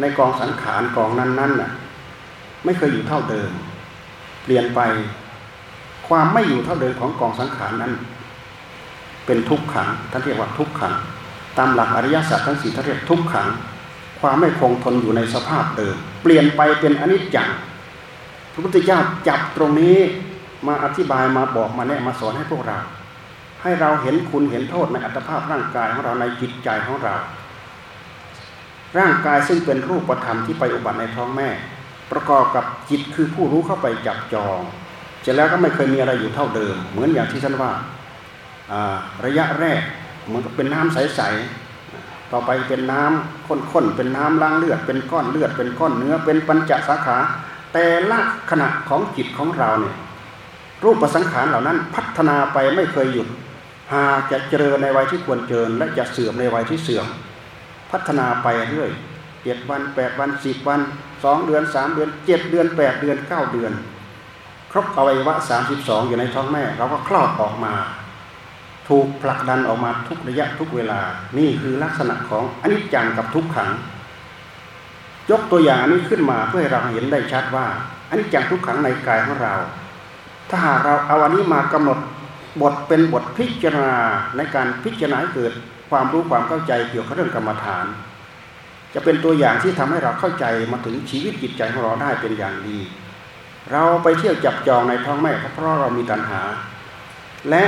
ในกองสังขารกองนั้นๆน่ะไม่เคยอยู่เท่าเดิม เปลี่ยนไปความไม่อยู่เท่าเดิมของกองสังขารนั้น เป็นทุกขังท่านเรียกว่าทุกขัง ตามหลักอริยสัจทั้งสี่ท่านเรียกทุกขัง ความไม่คงทนอยู่ในสภาพเดิม เปลี่ยนไปเป็นอนิจจังพระพุทธเจ้าจับตรงนี้มาอธิบายมาบอกมาแนะมาสอนให้พวกเรา ให้เราเห็นคุณเห็นโทษในอัตภาพร่างกายของเราในจิตใจของเรา ร่างกายซึ่งเป็นรูปธรรมที่ไปอุบัติในท้องแม่ ประกอบกับจิตคือผู้รู้เข้าไปจับจองเสร็จแล้วก็ไม่เคยมีอะไรอยู่เท่าเดิม เหมือนอย่างที่ท่านว่าระยะแรกเหมือนกับเป็นน้ำใสๆต่อไปเป็นน้ำข้นๆเป็นน้ำล้างเลือด เป็นก้อนเลือด เป็นก้อนเนื้อเป็นปัญจสาขา แต่ละขณะของจิตของเราเนี่ยรูปประสังขารเหล่านั้นพัฒนาไปไม่เคยหยุด หากจะเจริญในวัยที่ควรเจริญ และจะเสื่อมในวัยที่เสื่อม พัฒนาไปเรื่อยเจ็ดวันแปดวันสิบวันสองเดือนสามเดือนเจ็ดเดือนแปดเดือนเก้าเดือน ครบอวัยวะสามสิบสองอยู่ในท้องแม่เราก็คลอดออกมา ถูกผลักดันออกมาทุกระยะทุกเวลา นี่คือลักษณะของอนิจจังกับทุกขัง ยกตัวอย่างนี้ขึ้นมาเพื่อให้เราเห็นได้ชัดว่าอนิจจังทุกขังในกายของเรา ถ้าหากเราเอาอันนี้มากำหนด บทเป็นบทพิจารณาในการพิจารณาเกิดความรู้ความเข้าใจเกี่ยวกับเรื่องกรรมฐาน จะเป็นตัวอย่างที่ทำให้เราเข้าใจมาถึงชีวิตจิตใจของเราได้เป็นอย่างดี เราไปเที่ยวจับจองในท้องแม่เพราะเรามีตัณหา และ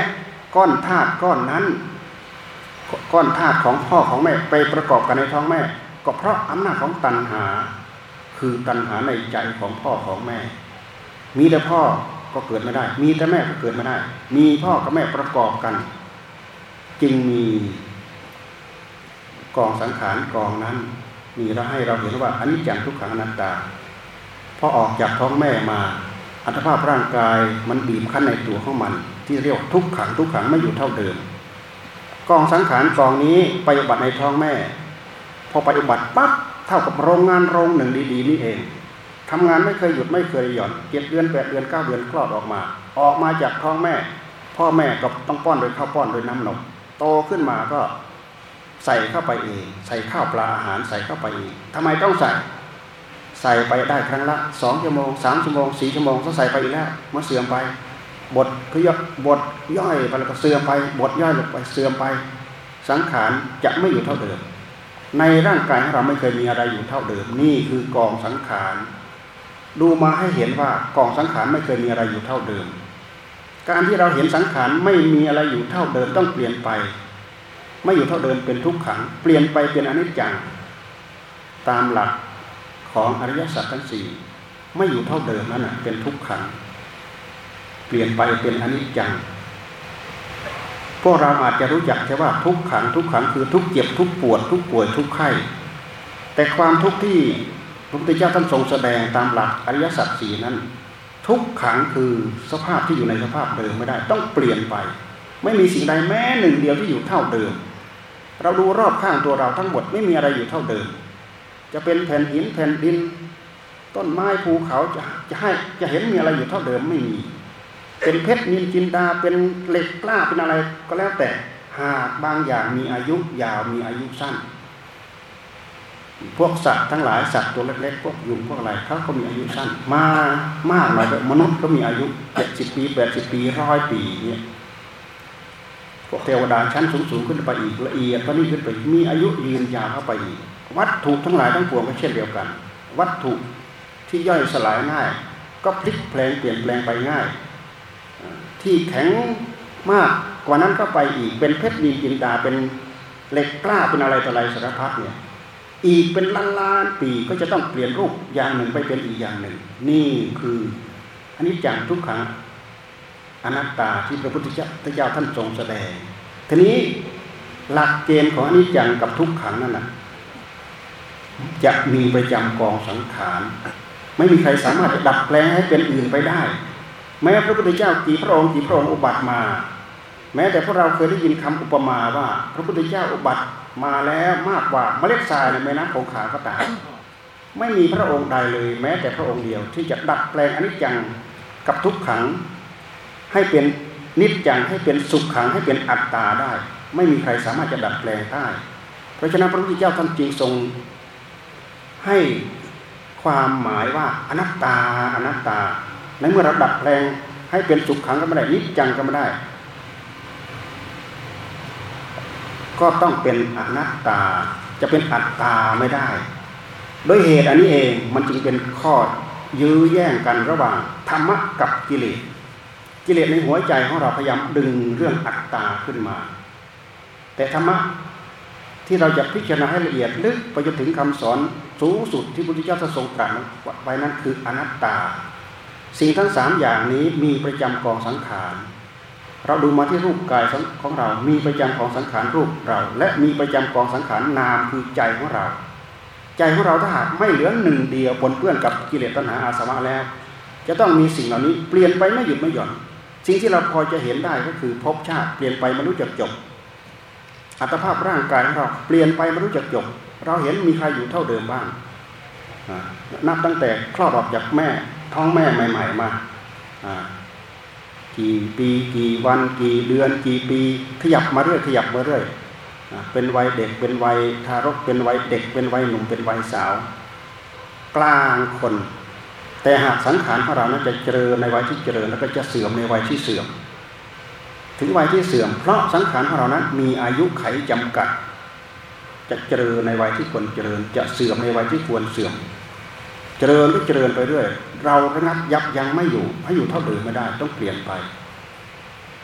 ก้อนธาตุก้อนนั้น ก้อนธาตุของพ่อของแม่ไปประกอบกันในท้องแม่ ก็เพราะอำนาจของตัณหา คือตัณหาในใจของพ่อของแม่ มีแต่พ่อ ก็เกิดไม่ได้ มีแต่แม่ก็เกิดไม่ได้ มีพ่อกับแม่ประกอบกัน จึงมีกองสังขารกองนั้น มีเราให้เราเห็นว่าอันนี้จังทุกขังอนัตตาพอออกจากท้องแม่มา อัตภาพร่างกายมันบีบคั้นในตัวของมัน ที่เรียกทุกขังทุกขังไม่อยู่เท่าเดิม กองสังขารกองนี้ไปอุบัติในท้องแม่ พอไปอุบัติปั๊บเท่ากับโรงงานโรงหนึ่งดี ๆ นี่เอง ทำงานไม่เคยหยุดไม่เคยหย่อนเจ็ดเดือนแปดเดือนเก้าเดือนคลอดออกมา ออกมาจากท้องแม่ พ่อแม่ก็ต้องป้อนโดยข้าวป้อนโดยน้ำนมโตขึ้นมาก็ใส่เข้าไปเองใส่ข้าวปลาอาหารใส่เข้าไปเองทำไมต้องใส่ ใส่ไปได้ครั้งละสองชั่วโมงสามชั่วโมงสี่ชั่วโมงก็ใส่ไปอีกแล้วมาเสื่อมไปบทพยบทย่อยไปแล้วก็เสื่อมไปบทย่อยลงไปเสื่อมไป สังขารจะไม่อยู่เท่าเดิม ในร่างกายของเราไม่เคยมีอะไรอยู่เท่าเดิมนี่คือกองสังขาร ดูมาให้เห็นว่ากองสังขารไม่เคยมีอะไรอยู่เท่าเดิม การที่เราเห็นสังขารไม่มีอะไรอยู่เท่าเดิมต้องเปลี่ยนไป ไม่อยู่เท่าเดิมเป็นทุกขัง เปลี่ยนไปเป็นอนิจจังตามหลักของอริยสัจทั้งสี่ไม่อยู่เท่าเดิมนั่นแหะเป็นทุกขัง เปลี่ยนไปเป็นอนิจจังพวกเราอาจจะรู้จักแค่ว่าทุกขังทุกขังคือทุกเจ็บทุกปวดทุกป่วยทุกไข้แต่ความทุกข์ที่ ระพุทธเจ้าท่านทรงแสดงตามหลักอริยสัจสี่นั้น ทุกขังคือสภาพที่อยู่ในสภาพเดิมไม่ได้ ต้องเปลี่ยนไป ไม่มีสิ่งใดแม้หนึ่งเดียวที่อยู่เท่าเดิม เราดูรอบข้างตัวเราทั้งหมดไม่มีอะไรอยู่เท่าเดิม จะเป็นแผ่นหินแผ่นดิน ต้นไม้ภูเขาจะจะให้จะเห็นมีอะไรอยู่เท่าเดิมไม่มี เป็นเพชรนินจินดาเป็นเหล็กกล้าเป็นอะไรก็แล้วแต่หากบางอย่างมีอายุยาวมีอายุสั้น พวกสัตว์ทั้งหลายสัตว์ตัวเล็กๆพวกยุงพวกอะไรเขาก็มีอายุสั้นมามากหน่อยมนุษย์ก็มีอายุเจ็ดสิบปีแปดสิบปีร้อยปีเนี่ยพวกเทวดาชั้นสูงๆขึ้นไปอีกละเอียดก็นี่ขึ้นไปมีอายุยืนยาวเข้าไปอีก วัตถุทั้งหลายทั้งปวงก็เช่นเดียวกัน วัตถุที่ย่อยสลายง่าย ก็พลิกแปลงเปลี่ยนแปลงไปง่าย ที่แข็งมากกว่านั้นก็ไปอีกเป็นเพชรดีจินดาเป็นเหล็กกล้าเป็นอะไรต่ออะไรสารพัดเนี่ย อีกเป็นล้านล้านปีก็จะต้องเปลี่ยนรูปอย่างหนึ่งไปเป็นอีกอย่างหนึ่ง นี่คืออันนี้จังทุกขังอนัตตาที่พระพุทธเจ้าท่านทรงแสดง ทีนี้หลักเกณฑ์ของอนิจจังกับทุกขังนั่นแหะจะมีประจำกองสังขารไม่มีใครสามารถจะดัดแปลงให้เป็นอื่นไปได้ แม้พระพุทธเจ้ากี่พระองค์กี่พระองค์อุบัติมา แม้แต่พวกเราเคยได้ยินคำอุปมาว่า พระพุทธเจ้าอุบัติ มาแล้วมากกว่าเมล็ดทรายในแม่น้ำคงคาก็ตามไม่มีพระองค์ใดเลยแม้แต่พระองค์เดียว ที่จะดัดแปลงอนิจจังกับทุกขัง ให้เป็นนิจจังให้เป็นสุขขังให้เป็นอัตตาได้ ไม่มีใครสามารถจะดัดแปลงได้ เพราะฉะนั้นพระพุทธเจ้าท่านจึงทรง ให้ความหมายว่าอนัตตาอนัตตาในเมื่อเราดัดแปลงให้เป็นสุขขังก็ไม่ได้นิจจังก็ไม่ได้ ก็ต้องเป็นอนัตตา จะเป็นอัตตาไม่ได้โดยเหตุอันนี้เองมันจึงเป็นข้อยื้อแย่งกันระหว่างธรรมะกับกิเลสกิเลสในหัวใจของเราพยายามดึงเรื่องอัตตาขึ้นมา แต่ธรรมะที่เราจะพิจารณาให้ละเอียดลึกไปจนถึงคำสอนสูงสุดที่พระพุทธเจ้าทรงตรัสไว้นั้นคืออนัตตา สิ่งทั้งสามอย่างนี้มีประจำกองสังขาร เราดูมาที่รูปกายของเรา มีประจำกองสังขารรูปเรา และมีประจำกองสังขารนามคือใจของเรา ใจของเราถ้าหากไม่เหลือหนึ่งเดียวปนเปื้อนกับกิเลสตัณหาอาสวะแล้ว จะต้องมีสิ่งเหล่านี้เปลี่ยนไปไม่หยุดไม่หย่อน สิ่งที่เราพอจะเห็นได้ก็คือภพชาติเปลี่ยนไปไม่รู้จักจบ อัตภาพร่างกายของเราเปลี่ยนไปไม่รู้จักจบ เราเห็นมีใครอยู่เท่าเดิมบ้าง นับตั้งแต่คลอดออกจากแม่ท้องแม่ใหม่ ๆ มา กี่ปีกี่วันกี่เดือนกี่ปี ขยับมาเรื่อยขยับมาเรื่อยเป็นวัยเด็กเป็นวัยทารกเป็นวัยเด็ก เป็นวัยหนุ่มเป็นวัยสาว กลางคน แต่หากสังขารของเรานั้นจะเจริญในวัยที่เจริญแล้วก็จะเสื่อมในวัยที่เสื่อม ถึงวัยที่เสื่อม เพราะสังขารของเรานั้นมีอายุไขจำกัด จะเจริญในวัยที่ควรเจริญ จะเสื่อมในวัยที่ควรเสื่อม เจริญก็เจริญไปเรื่อย เราระงับยับยั้งไม่อยู่ให้อยู่เท่าเดิมไม่ได้ต้องเปลี่ยนไป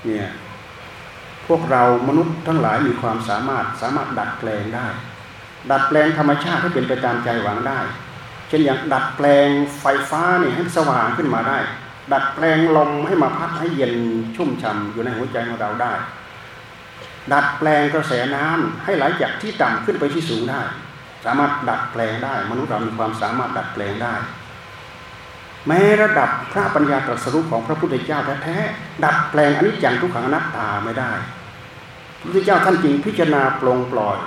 เนี่ยพวกเรามนุษย์ทั้งหลายมีความสามารถสามารถดัดแปลงได้ ดัดแปลงธรรมชาติให้เป็นไปตามใจหวังได้ เช่นอย่างดัดแปลงไฟฟ้าเนี่ยให้สว่างขึ้นมาได้ ดัดแปลงลมให้มาพัดให้เย็นชุ่มฉ่าอยู่ในหัวใจของเราได้ ดัดแปลงกระแสน้ำให้ไหลจากที่ต่ำขึ้นไปที่สูงได้ สามารถดัดแปลงได้ มนุษย์เรามีความสามารถดัดแปลงได้ แม้ระดับพระปัญญาตรัสรู้ของพระพุทธเจ้าแท้ๆดัดแปลงอนิจจังทุกขังอนัตตาไม่ได้พระพุทธเจ้าท่านจริงพิจารณาปลงปล่อย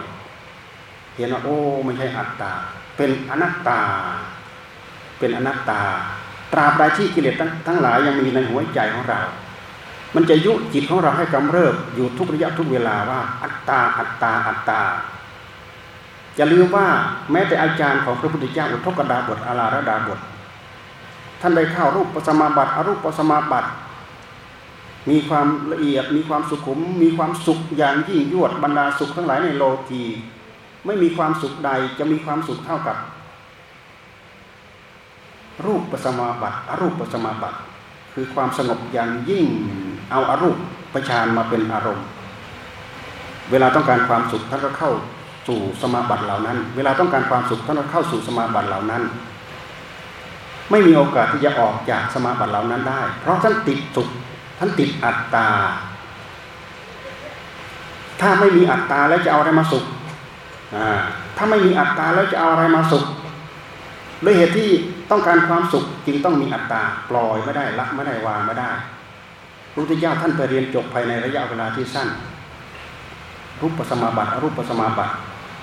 เห็นว่าโอ้ไม่ใช่อัตตา เป็นอนัตตา เป็นอนัตตา ตราบใดที่กิเลสทั้งหลายยังมีในหัวใจของเรา มันจะยุจิตของเราให้กำเริบอยู่ทุกระยะทุกเวลาว่า อัตตาอัตตาอัตตา จะลืมว่าแม้แต่อาจารย์ของพระพุทธเจ้าอุทกดาบทอาราระดาบท ท่านได้เข้ารูปปสมาบัติอรูปปสมาบัติ มีความละเอียด มีความสุขุม มีความสุขอย่างยิ่งยวดบรรดาสุขทั้งหลายในโลกีไม่มีความสุขใดจะมีความสุขเท่ากับ รูปปสมาบัติอรูปปสมาบัติ คือความสงบอย่างยิ่งเอาอารูปประชานมาเป็นอารมณ์ เวลาต้องการความสุขท่านก็เข้า สู่สมาบัติเหล่านั้น เวลาต้องการความสุขท่านเข้าสู่สมาบัติเหล่านั้น ไม่มีโอกาสที่จะออกจากสมาบัติเหล่านั้นได้ เพราะท่านติดสุขท่านติดอัตตา ถ้าไม่มีอัตตาแล้วจะเอาอะไรมาสุขถ้าไม่มีอัตตาแล้วจะเอาอะไรมาสุขด้วยเหตุที่ต้องการความสุขจึงต้องมีอัตตาปล่อยไม่ได้ละไม่ได้วางไม่ได้พระพุทธเจ้าท่านไปเรียนจบภายในระยะเวลาที่สั้น รูปปัสมาบัติรูปปัสมาบัติ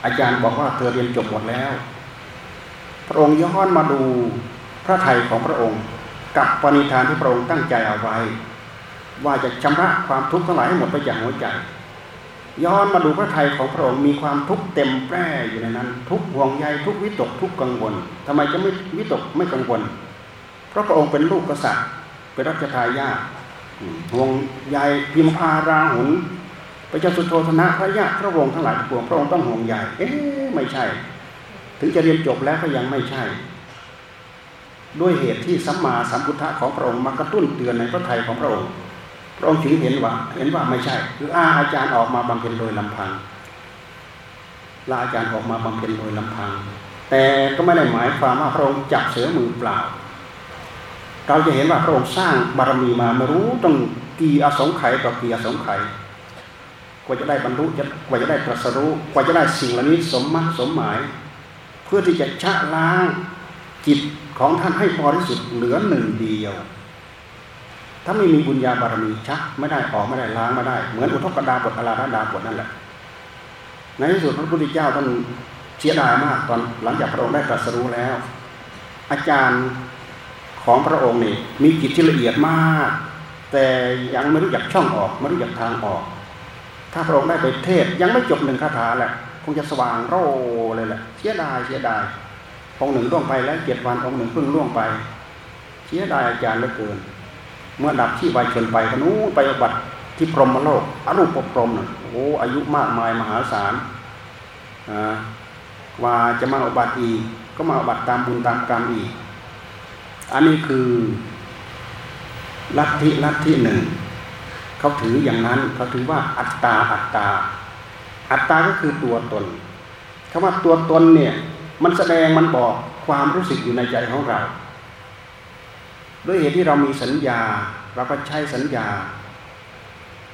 อาจารย์บอกว่าเธอเรียนจบหมดแล้ว พระองค์ย้อนมาดูพระไทยของพระองค์ กับปณิธานที่พระองค์ตั้งใจเอาไว้ ว่าจะชำระความทุกข์ทั้งหลายให้หมดไปจากหัวใจ ย้อนมาดูพระไทยของพระองค์มีความทุกข์เต็มแปร่อยู่ในนั้น ทุกห่วงใยทุกวิตกทุกกังวลทำไมจะไม่วิตกไม่กังวล เพราะพระองค์เป็นลูกกษัตริย์เป็นรัชทายาทห่วงใยพิมพาราหุน พระเจ้าสุโธธนะพระญาติพระวงศ์ทั้งหลายทั้งปวงพระองค์ต้องห่วงใยเอ๊ะไม่ใช่ ถึงจะเรียนจบแล้วก็ยังไม่ใช่ ด้วยเหตุที่สัมมาสัมพุทธะของพระองค์มากระตุ้นเตือนในพระทัยของพระองค์ พระองค์ถึงเห็นว่า เห็นว่าไม่ใช่ คืออาอาจารย์ออกมาบำเพ็ญโดยลำพังลาอาจารย์ออกมาบำเพ็ญโดยลำพัง แต่ก็ไม่ได้หมายความว่าพระองค์จับเสือมือเปล่า เราจะเห็นว่าพระองค์สร้างบารมีมาไม่รู้ต้องกี่อสงไขยต่อกี่อสงไขย ว่าจะได้บรรลุกว่าจะได้ตรัสรู้กว่าจะได้สิ่งเหล่านี้สมมัสมหมาย เพื่อที่จะชะล้างจิตของท่านให้บริสุทธิ์เหลือหนึ่งเดียว ถ้าไม่มีบุญญาบารมีชักไม่ได้ออกไม่ได้ล้างไม่ได้ เหมือนอุทกดาบทอลาระดาบทนั่นแหละ ในที่สุดพระพุทธเจ้าท่านเสียดายมากตอนหลังจากพระองค์ได้ตรัสรู้แล้ว อาจารย์ของพระองค์นี่มีจิตที่ละเอียดมาก แต่ยังไม่รู้จักช่องออกไม่รู้จักทางออก ถ้าพระองค์ได้ไปเทศยังไม่จบหนึ่งคาถาแหละคงจะสว่างโร่เลยแหละเสียดายเสียดายองหนึ่งล่วงไปแล้วเจ็ดวันองหนึ่งเพิ่งล่วงไปเสียดายอาจารย์เหลือเกิน เมื่อดับที่ใบชนไปก็นู้ไปบัติที่พรหมโลกอรูปพรหมน่ะโอ้อายุมากมายมหาศาลว่าจะมาอุบัติอีกก็มาอุบัติตามบุญตามกรรมอีก อันนี้คือลัทธิลัทธิหนึ่ง เขาถืออย่างนั้นเขาถือว่าอัตตาอัตตา อัตตาก็คือตัวตนคำว่าตัวตนเนี่ยมันแสดงมันบอกความรู้สึกอยู่ในใจของเรา ด้วยเหตุที่เรามีสัญญา เราก็ใช้สัญญา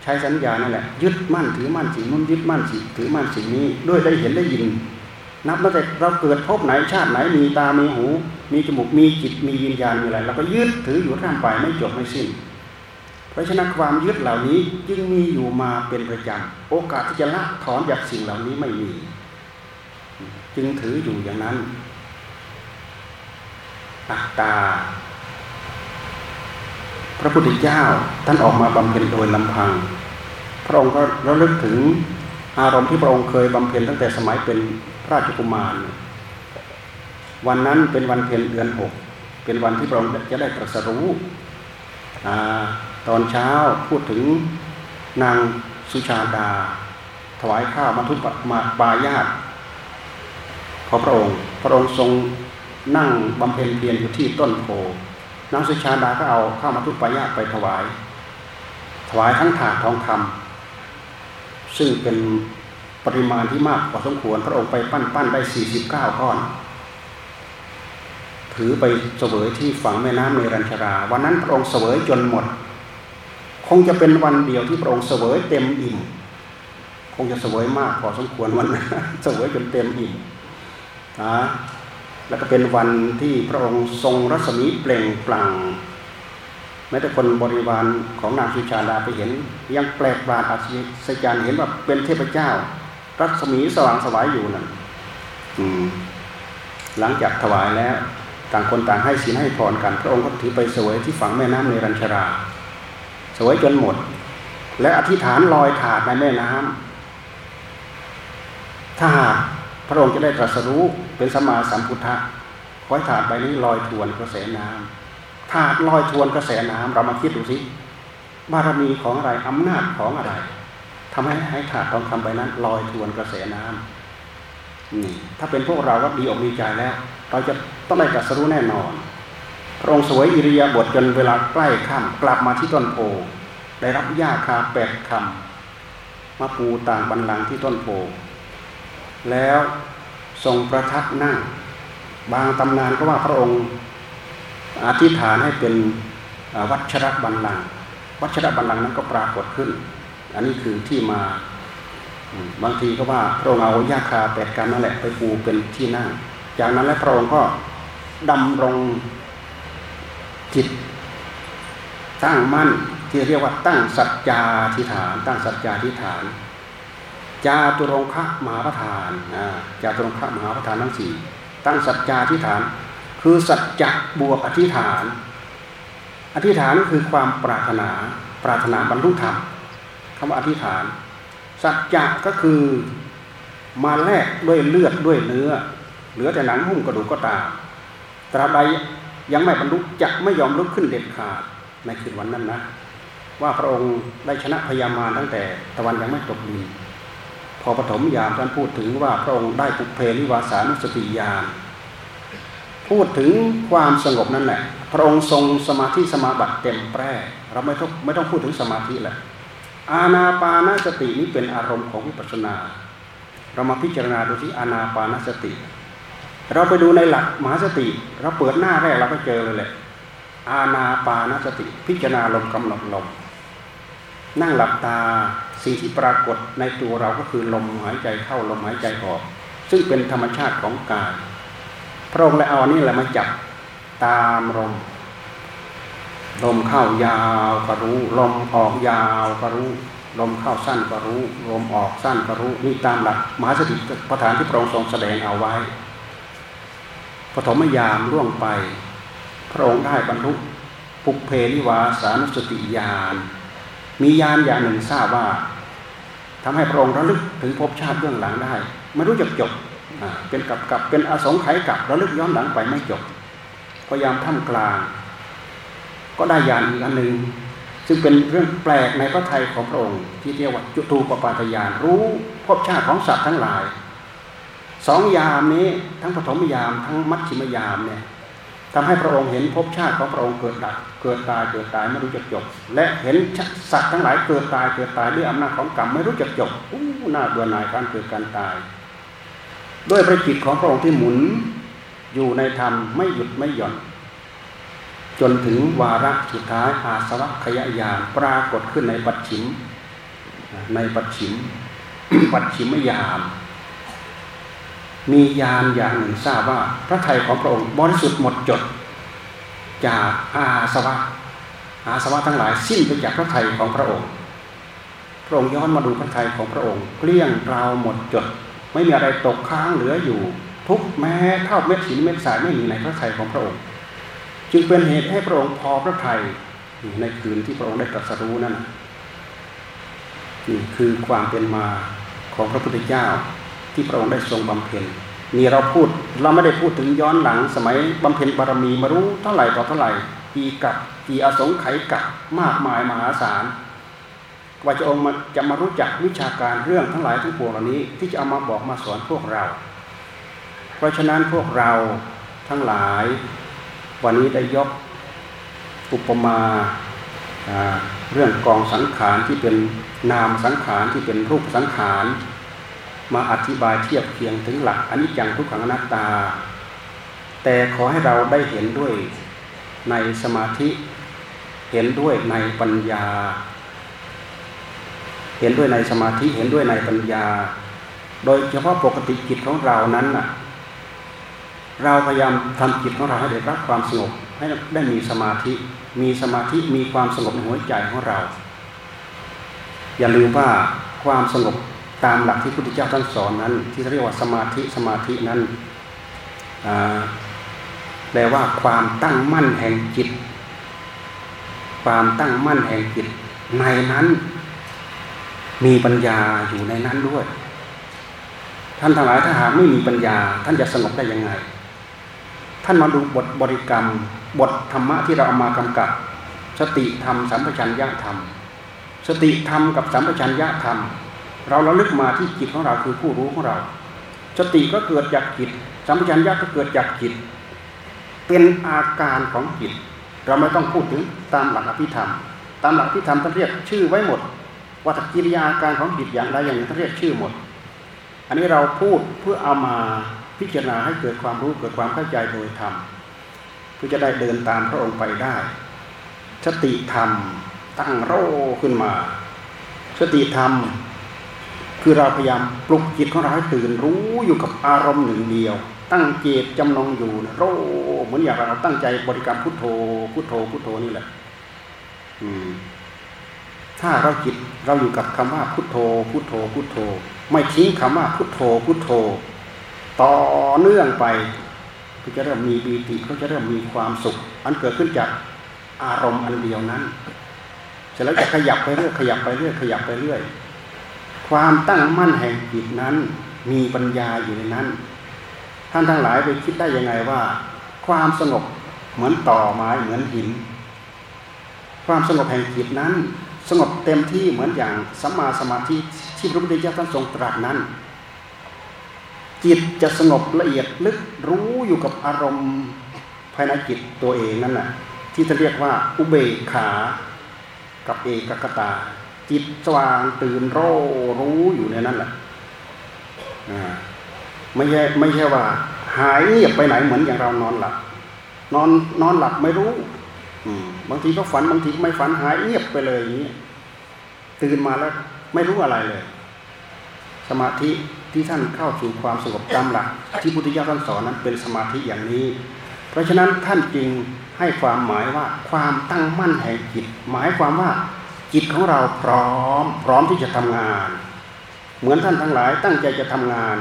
ใช้สัญญานั่นแหละ ยึดมั่นถือมั่นสิ่งนู้นยึดมั่นสิ่งถือมั่นสิ่งนี้ ด้วยได้เห็นได้ยิน นับตั้งแต่เราเกิดพบไหนชาติไหนมีตา มีหู มีจมูก มีจิต มีวิญญาณมีอะไรเราก็ยึดถืออยู่ท่ามไปไม่จบไม่สิ้น เพราะฉะนั้นความยึดเหล่านี้จึงมีอยู่มาเป็นประจำ โอกาสที่จะละถอนจากสิ่งเหล่านี้ไม่มี จึงถืออยู่อย่างนั้นอัตตา พระพุทธเจ้าท่านออกมาบำเพ็ญโดยลำพัง พระองค์ก็ระลึกถึงอารมณ์ที่พระองค์เคยบำเพ็ญตั้งแต่สมัยเป็นราชกุมาร วันนั้นเป็นวันเพ็ญเดือนหก เป็นวันที่พระองค์จะได้ตรัสรู้อ่า ตอนเช้าพูดถึงนางสุชาดา ถวายข้าวมาทุปมาปายาตขอพระองค์ พระองค์ทรงนั่งบำเพ็ญเพียรอยู่ที่ต้นโพนางสุชาดาก็เอาข้าวมาทุปายาตไปถวาย ถวายทั้งถาดทองคำซึ่งเป็นปริมาณที่มากพอสมควรพระองค์ไปปั้นปั้นได้สี่สิบเก้าก้อน ถือไปเสวยที่ฝั่งแม่น้ำเมรัญชรา วันนั้นพระองค์เสวยจนหมด คงจะเป็นวันเดียวที่พระองค์เสวยเต็มอิ่มคงจะเสวยมากพอสมควรวันนั้นเสวยจนเต็มอิ่มนะแล้วก็เป็นวันที่พระองค์ทรงรัศมีเปล่งปลั่งแม้แต่คนบริวารของนางสุชาดาไปเห็น ยังแปลกปราดอัศจรรย์เห็นว่าเป็นเทพเจ้า รัศมีสว่างสวายอยู่นั่นหลังจากถวายแล้ว ต่างคนต่างให้ศีลให้พรกัน พระองค์ก็ถือไปเสวยที่ฝั่งแม่น้ำในรัญชรา สวยจนหมด และอธิษฐานลอยถาดในแม่น้ำถ้าหากพระองค์จะได้ตรัสรู้เป็นสมาสัมพุทธะคอยถาดใบนี้ลอยทวนกระแสน้ำถาดลอยทวนกระแสน้ำเรามาคิดดูสิบารมีของอะไรอำนาจของอะไรทำให้ให้ถาดทองคำใบนั้นลอยทวนกระแสน้ำนี่ถ้าเป็นพวกเราก็ดีอกดีใจแล้ว เราจะต้องได้ตรัสรู้แน่นอน ระองค์สวยอิริยาบถจนเวลาใกล้ค่ำกลับมาที่ต้นโพได้รับหญ้าคาแปดคำมาปูต่างบรรลังที่ต้นโพแล้วทรงประทับนั่ง บางตำนานก็ว่าพระองค์อธิษฐานให้เป็นวัชระบัลลัง วัชระบัลลังนั้นก็ปรากฏขึ้น อันนี้คือที่มา บางทีก็ว่าพระองค์เอายาคาแปดกันนั่นแหละไปปูเป็นที่นั่ง จากนั้นแล้วพระองค์ก็ดำรง จิต ตั้งมั่นที่เรียกว่าตั้งสัจจาธิฐาน ตั้งสัจจาธิฐาน จาตุรงคะมหาประธานจาตุรงคะมหาประธานทั้งสี่ตั้งสัจจาธิฐาน คือสัจจะบวกอธิฐาน อธิฐานคือความปรารถนาปรารถนาบรรลุธรรมคำว่าอธิฐาน สัจจะก็คือมาแลกด้วยเลือดด้วยเนื้อ เหลือแต่หนังหุ้มกระดูกก็ตามตราบใด ยังไม่บรรลุจะไม่ยอมลุกขึ้นเด็ดขาดในคืนวันนั้นนะ ว่าพระองค์ได้ชนะพยามารตั้งแต่ตะวันยังไม่ตกดินพอปฐมยามท่านพูดถึงว่าพระองค์ได้ปุเพนิวาสานุสติญาณพูดถึงความสงบนั่นแหละ พระองค์ทรงสมาธิสมาบัติเต็มแปร่เราไม่ต้องไม่ต้องพูดถึงสมาธิแหละ อาณาปานสตินี้เป็นอารมณ์ของวิปัสสนา เรามาพิจารณาดูที่อาณาปานสติ เราไปดูในหลักมหาสติ เราเปิดหน้าแรกเราก็เจอเลยแหละอาณาปานสติ พิจารณาลมกำหนดลมนั่งหลับตาสิ่งที่ปรากฏในตัวเราก็คือลมหายใจเข้าลมหายใจออก ซึ่งเป็นธรรมชาติของกายพระองค์เลยเอานี่แหละมาจับตามลมลมเข้ายาวก็รู้ ลมออกยาวก็รู้ ลมเข้าสั้นก็รู้ ลมออกสั้นก็รู้ นี่ตามหลักมหาสติปัฏฐานที่พระองค์ทรงแสดงเอาไว้ ปฐมยามล่วงไป พระองค์ได้บรรลุปุเพนิวาสานุสติญาณมีญาณอย่างหนึ่งทราบว่าทำให้พระองค์ระลึกถึงภพชาติเบื้องหลังได้ไม่รู้จักจบเป็นกับกับเป็นอสงไขยกับระลึกย้อนหลังไปไม่จบพยายามท่ามกลาง ก็ได้ยานอีกอันหนึ่งซึ่งเป็นเรื่องแปลกในพระไทยของพระองค์ที่เรียกว่าจุตูปปาตยานรู้ภพชาติของสัตว์ทั้งหลาย สองยามนี้ทั้งปฐมยามทั้งมัชชิมยามเนี่ยทำให้พระองค์เห็นภพชาติของพระองค์เกิดดับเกิดตายเกิดตายไม่รู้จักจบ และเห็นสัตว์ทั้งหลายเกิดตายเกิดตายด้วยอำนาจของกรรมไม่รู้จักจบอู้น่าเบื่อหน่ายการเกิดการตาย ด้วยพระจิตของพระองค์ที่หมุนอยู่ในธรรมไม่หยุดไม่หย่อน จนถึงวาระสุดท้ายอาสวัคยายานปรากฏขึ้นในปัจฉิมในปัจฉิม ปัจฉิมยาม มียานอย่างหนึ่งทราบว่าพระไทยของพระองค์บริสุทธิ์หมดจด จากอาสวะ อาสวะทั้งหลายสิ้นไปจากพระไทยของพระองค์ พระองค์ย้อนมาดูพระไทยของพระองค์เกลี้ยงเราหมดจด ไม่มีอะไรตกค้างเหลืออยู่ ทุกแม้เท่าเม็ดหินเม็ดทรายไม่มีในพระไทยของพระองค์ จึงเป็นเหตุให้พระองค์พอพระไทยในคืนที่พระองค์ได้ตรัสรู้นั่นนี่คือความเป็นมาของพระพุทธเจ้า ที่พระองค์ได้ทรงบำเพ็ญนี่เราพูดเราไม่ได้พูดถึงย้อนหลังสมัยบำเพ็ญบารมีมารู้เท่าไหร่ต่อเท่าไหร่กี่กับกี่อสงไขยกับมากมายมหาศาลว่าจะองค์มาจะมารู้จักวิชาการเรื่องทั้งหลายทั้งปวงเหล่านี้ ที่จะเอามาบอกมาสอนพวกเรา เพราะฉะนั้นพวกเราทั้งหลาย วันนี้ได้ยกอุปมาเรื่องกองสังขารที่เป็นนามสังขารที่เป็นรูปสังขาร มาอธิบายเทียบเคียงถึงหลักอนิจจังทุกขังอนัตตา แต่ขอให้เราได้เห็นด้วยในสมาธิ เห็นด้วยในปัญญา เห็นด้วยในสมาธิเห็นด้วยในปัญญา โดยเฉพาะปกติจิตของเรานั้นน่ะเราพยายามทำจิตของเราให้ได้รับความสงบให้ได้มีสมาธิ มีสมาธิมีความสงบในหัวใจของเรา อย่าลืมว่าความสงบ ตามหลักที่พระพุทธเจ้าท่านสอนนั้น ที่เรียกว่าสมาธิสมาธินั้นแปลว่าความตั้งมั่นแห่งจิต ความตั้งมั่นแห่งจิต ในนั้น มีปัญญาอยู่ในนั้นด้วย ท่านทั้งหลายถ้าหากไม่มีปัญญา ท่านจะสงบได้ยังไง ท่านมาดูบทบริกรรม บทธรรมะที่เราเอามากำกับ สติธรรมสัมปชัญญะธรรม สติธรรมกับสัมปชัญญะธรรม เราเระลึกมาที่จิตของเราคือผู้รู้ของเรา สติก็เกิดจากจิตสัมปชัญญะก็เกิดจากจิต เป็นอาการของจิต เราไม่ต้องพูดถึงตามหลักอภิธรรม ตามหลักอภิธรรมท่านเรียกชื่อไว้หมดวัตกิริยาการของจิตอย่างใดอย่างหนึ่งท่านเรียกชื่อหมด อันนี้เราพูดเพื่อเอามาพิจารณาให้เกิดความรู้เกิดความเข้าใจโดยธรรมเพื่อจะได้เดินตามพระองค์ไปได้สติธรรมตั้งโรขึ้นมา สติธรรม คือเราพยายามปลุกจิตของเราให้ตื่นรู้อยู่กับอารมณ์หนึ่งเดียว ตั้งเจตจำนงอยู่โรเหมือนอย่างเราตั้งใจบริกรรมพุทโธพุทโธพุทโธนี่แหละถ้าเราจิตเราอยู่กับคำว่าพุทโธพุทโธพุทโธ ไม่ทิ้งคำว่าพุทโธพุทโธ ต่อเนื่องไปเขาจะเริ่มมีปีติเขาจะเริ่มมีความสุข อันเกิดขึ้นจากอารมณ์อันเดียวนั้นเสร็จแล้วจะขยับไปเรื่อยขยับไปเรื่อยขยับไปเรื่อย ความตั้งมั่นแห่งจิตนั้น มีปัญญาอยู่ในนั้น ท่านทั้งหลายไปคิดได้ยังไงว่า ความสงบเหมือนต่อไม้เหมือนหิน ความสงบแห่งจิตนั้น สงบเต็มที่เหมือนอย่างสัมมาสมาธิที่พระพุทธเจ้าท่านทรงตรัสนั้น จิตจะสงบละเอียดลึกรู้อยู่กับอารมณ์ภายในจิตตัวเองนั่นแหละที่จะเรียกว่าอุเบกขา กับเอกกตา จิตสว่างตื่นโรรู้อยู่ในนั้นแหละไม่ใช่ไม่ใช่ว่า หายเงียบไปไหนเหมือนอย่างเรานอนหลับนอนนอนหลับไม่รู้บางทีก็ฝันบางทีไม่ฝันหายเงียบไปเลยอย่างนี้ตื่นมาแล้ว ไม่รู้อะไรเลย สมาธิที่ท่านเข้าสู่ความสงบตามหลัก ที่พุทธิยถาท่านสอนนั้นเป็นสมาธิอย่างนี้ เพราะฉะนั้นท่านจึงให้ความหมายว่าความตั้งมั่นแห่งจิต หมายความว่า จิตของเราพร้อม พร้อมที่จะทำงาน เหมือนท่านทั้งหลายตั้งใจจะทำงาน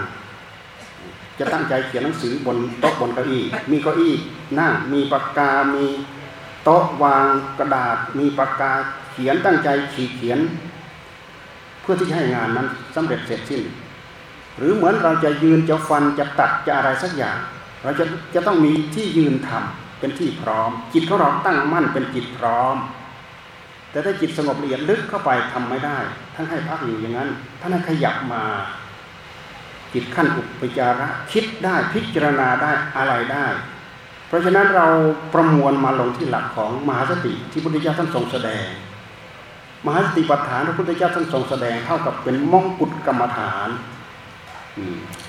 จะตั้งใจเขียนหนังสือบนโต๊ะบนเก้าอี้ มีเก้าอี้นั่งมีปากกา มีโต๊ะวางกระดาษ มีปากกาเขียนตั้งใจขีดเขียน เพื่อที่จะให้งานนั้นสำเร็จเสร็จสิ้น หรือเหมือนเราจะยืนจะฟันจะตัดจะอะไรสักอย่าง เราจะจะต้องมีที่ยืนทำเป็นที่พร้อม จิตของเราตั้งมั่นเป็นจิตพร้อม แต่ถ้าจิตสงบละเอียดลึกเข้าไปทำไม่ได้ ท่านให้พักอยู่อย่างนั้น ท่านให้ขยับมา จิตขั้นอุปจาระคิดได้พิจารณาได้อะไรได้ เพราะฉะนั้นเราประมวลมาลงที่หลักของมหาสติที่พุทธเจ้าท่านทรงแสดง มหาสติปัฏฐานพระพุทธเจ้าท่านทรงแสดงเท่ากับเป็นมงกุฎกรรมฐาน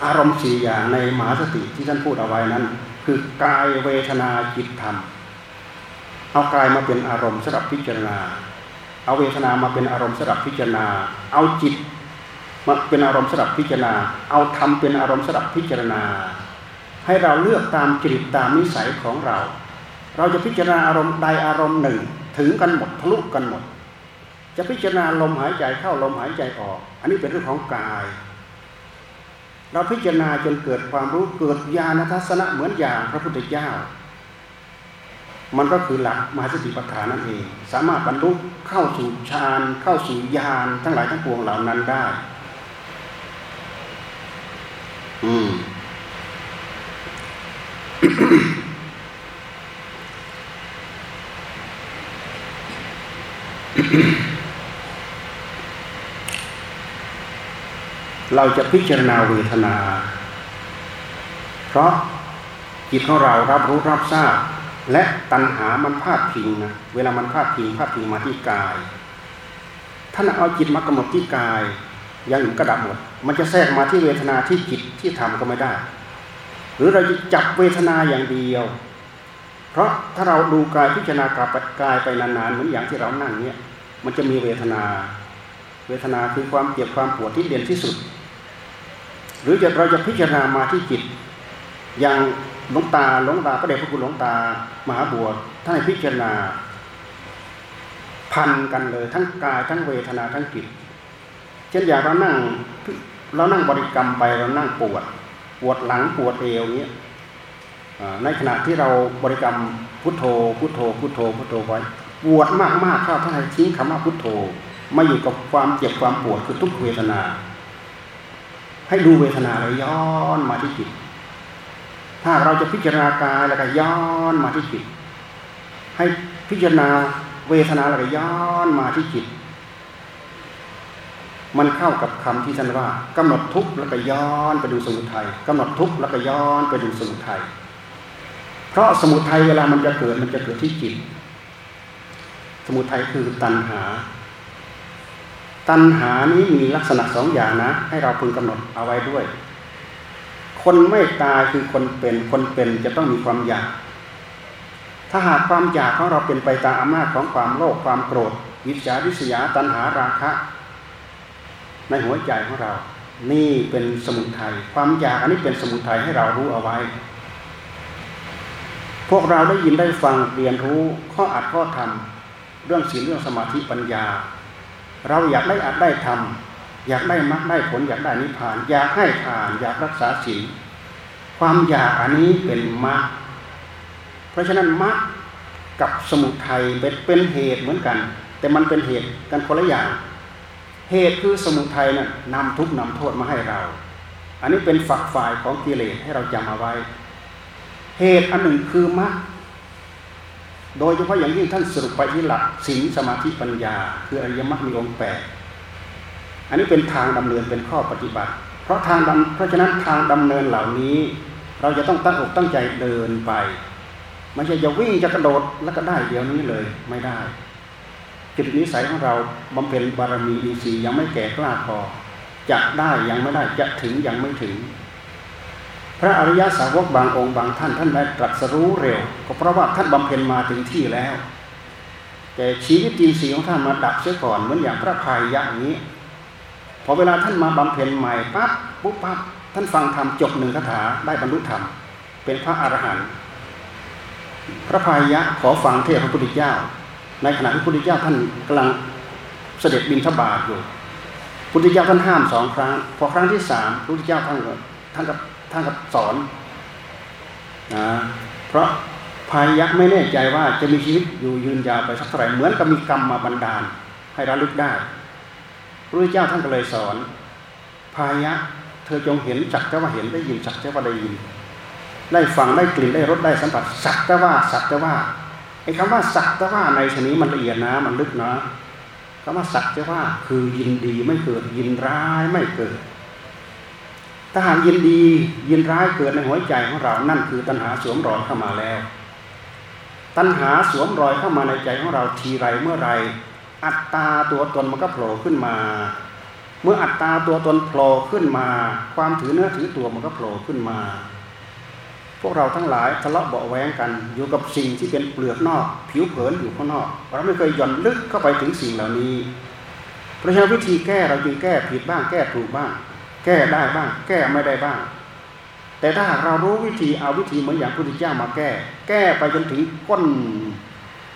อารมณ์สี่อย่างในมหาสติที่ท่านพูดเอาไว้นั้น คือกายเวทนาจิตธรรม เอากายมาเป็นอารมณ์สำหรับพิจารณา เอาเวทนามาเป็นอารมณ์สำหรับพิจารณา เอาจิตมาเป็นอารมณ์สำหรับพิจารณา เอาธรรมเป็นอารมณ์สำหรับพิจารณา ให้เราเลือกตามจริตตามนิสัยของเรา เราจะพิจารณาอารมณ์ใดอารมณ์หนึ่ง ถึงกันหมดทะลุกันหมด จะพิจารณาลมหายใจเข้าลมหายใจออก อันนี้เป็นเรื่องของกาย เราพิจารณาจนเกิดความรู้เกิดญาณทัศนะเหมือนอย่างพระพุทธเจ้า มันก็คือหลักมหาสติปัฏฐานนั่นเอง สามารถบรรลุเข้าสู่ฌานเข้าสู่ญาณทั้งหลายทั้งปวงเหล่านั้นได้ อืมเราจะพิจารณาเวทนา เพราะจิตของเรารับรู้รับทราบ และตัณหามันพาดพิงนะเวลามันพาดพิงพาดพิงมาที่กายท่านเอาจิตมากำหนดที่กายอย่างอื่นก็ดับหมด มันจะแทรกมาที่เวทนาที่จิตที่ทำก็ไม่ได้ หรือเราจะจับเวทนาอย่างเดียว เพราะถ้าเราดูกายพิจารณากายไปนานๆเหมือนอย่างที่เรานั่งเนี่ย มันจะมีเวทนา เวทนาคือความเจ็บความปวดที่เด่นที่สุด หรือจะเราจะพิจารณามาที่จิตอย่าง หลวงตาหลวงตาพระเดชพระคุณหลวงตามหาบวชท่านพิจารณา พันกันเลยทั้งกายทั้งเวทนาทั้งจิตเช่นอย่างเรานั่งเรานั่งบริกรรมไปเรานั่งปวด ปวดหลังปวดเอวเนี้ยในขณะที่เราบริกรรมพุทโธ พุทโธ พุทโธพุทโธไว้ปวดมากมากเข้าท่านทิ้งคำว่าพุทโธมาอยู่กับความเจ็บความปวดคือทุกเวทนา ให้ดูเวทนาเลยย้อนมาที่จิต ถ้าเราจะพิจารณากายแล้วก็ย้อนมาที่จิต ให้พิจารณาเวทนาแล้วก็ย้อนมาที่จิต มันเข้ากับคำที่ท่านว่ากำหนดทุกข์แล้วก็ย้อนไปดูสมุทัยกำหนดทุกข์แล้วก็ย้อนไปดูสมุทัยเพราะสมุทัยเวลามันจะเกิดมันจะเกิดที่จิต สมุทัยคือตัณหา ตัณหานี้มีลักษณะสองอย่างนะ ให้เราพึงกำหนดเอาไว้ด้วย คนไม่ตายคือคนเป็นคนเป็นจะต้องมีความอยาก ถ้าหากความอยากของเราเป็นไปตามอำนาจของความโลภความโกรธวิจาริษยาตัณหาราคะ ในหัวใจของเรา นี่เป็นสมุทัยความอยากอันนี้เป็นสมุทัยให้เรารู้เอาไว้ พวกเราได้ยินได้ฟังเรียนรู้ข้ออัดข้อทำเรื่องศีลเรื่องสมาธิปัญญา เราอยากได้อัดได้ทำ อยากได้มรรคได้ผลอยากได้นิพพาน อยากให้ทาน อยากรักษาศีลความอยากอันนี้เป็นมรรคเพราะฉะนั้นมรรคกับสมุทัยเป็นเป็นเหตุเหมือนกัน แต่มันเป็นเหตุกันคนละอย่างเหตุคือสมุทัยนะ่ะนำทุกนำโทษมาให้เรา อันนี้เป็นฝักฝ่ายของกิเลสให้เราจำเอาไว้ เหตุอันหนึ่งคือมรรคโดยเฉพาะอย่างยิ่งท่านสรุปไปที่หลักศีลสมาธิปัญญา คืออริยมรรคมีองค์แปด อันนี้เป็นทางดำเนินเป็นข้อปฏิบัติ เพราะทางเพราะฉะนั้นทางดำเนินเหล่านี้ เราจะต้องตั้งอกตั้งใจเดินไป ไม่ใช่จะวิ่งจะกระโดดแล้วก็ได้เดี๋ยวนี้เลยไม่ได้จิตนิสัยของเราบำเพ็ญบารมีอินทรีย์ยังไม่แก่กล้าพอจะได้ยังไม่ได้จะถึงยังไม่ถึง พระอริยสาวกบางองค์บางท่านท่านได้ตรัสรู้เร็ว ก็เพราะว่าท่านบำเพ็ญมาถึงที่แล้ว แต่ชีวิตจริงสีของท่านมาดับเสียก่อนเหมือนอย่างพระพายยะอย่างนี้ พอเวลาท่านมาบำเพ็ญใหม่ปั๊บปุ๊บปั๊บท่านฟังธรรมจบหนึ่งคาถาได้บรรลุธรรม เป็นพระอรหันต์พระพายะขอฟังเทศพระพุทธเจ้า ในขณะที่พระพุทธเจ้าท่านกำลังเสด็จบินทบาทอยู่พุทธเจ้าท่านห้ามสองครั้ง พอครั้งที่สามพระพุทธเจ้าท่านก็ท่านกับท่านกับสอนนะเพราะพายะไม่แน่ใจว่าจะมีชีวิตอยู่ยืนยาวไปสักเท่าไหร่เหมือนกับมีกรรมมาบันดาลให้ระลึกได้ พระเจ้าท่านก็เลยสอน พายะ เธอจงเห็นจักแต่ว่าเห็นได้ยินจักแต่ว่าได้ยิน ได้ฟังได้กลิ่นได้รสได้สัมผัสสักแต่ว่าสักแต่ว่าไอ้คำว่าสักแต่ว่าในชนี้มันละเอียดนะมันลึกนะคำว่าสักแต่ว่าคือยินดีไม่เกิดยินร้ายไม่เกิดถ้าหากยินดียินร้ายเกิดในหัวใจของเรา นั่นคือตัณหาสวมรอยเข้ามาแล้ว ตัณหาสวมรอยเข้ามาในใจของเราทีไรเมื่อไร อัตตาตัวตนมันก็โผล่ขึ้นมา เมื่ออัตตาตัวตนโผล่ขึ้นมา ความถือเนื้อถือตัวมันก็โผล่ขึ้นมา พวกเราทั้งหลายทะเลาะเบาแวงกัน อยู่กับสิ่งที่เป็นเปลือกนอก ผิวเผินอยู่ข้างนอกเราไม่เคยย่อนลึกเข้าไปถึงสิ่งเหล่านี้เพราะฉะนั้นวิธีแก้เราจึงแก้ผิดบ้างแก้ถูกบ้าง แก้ได้บ้าง แก้ไม่ได้บ้าง แต่ถ้าหากเรารู้วิธีเอาวิธีเหมือนอย่างพระพุทธเจ้ามาแก้ แก้ไปจนถึงก้น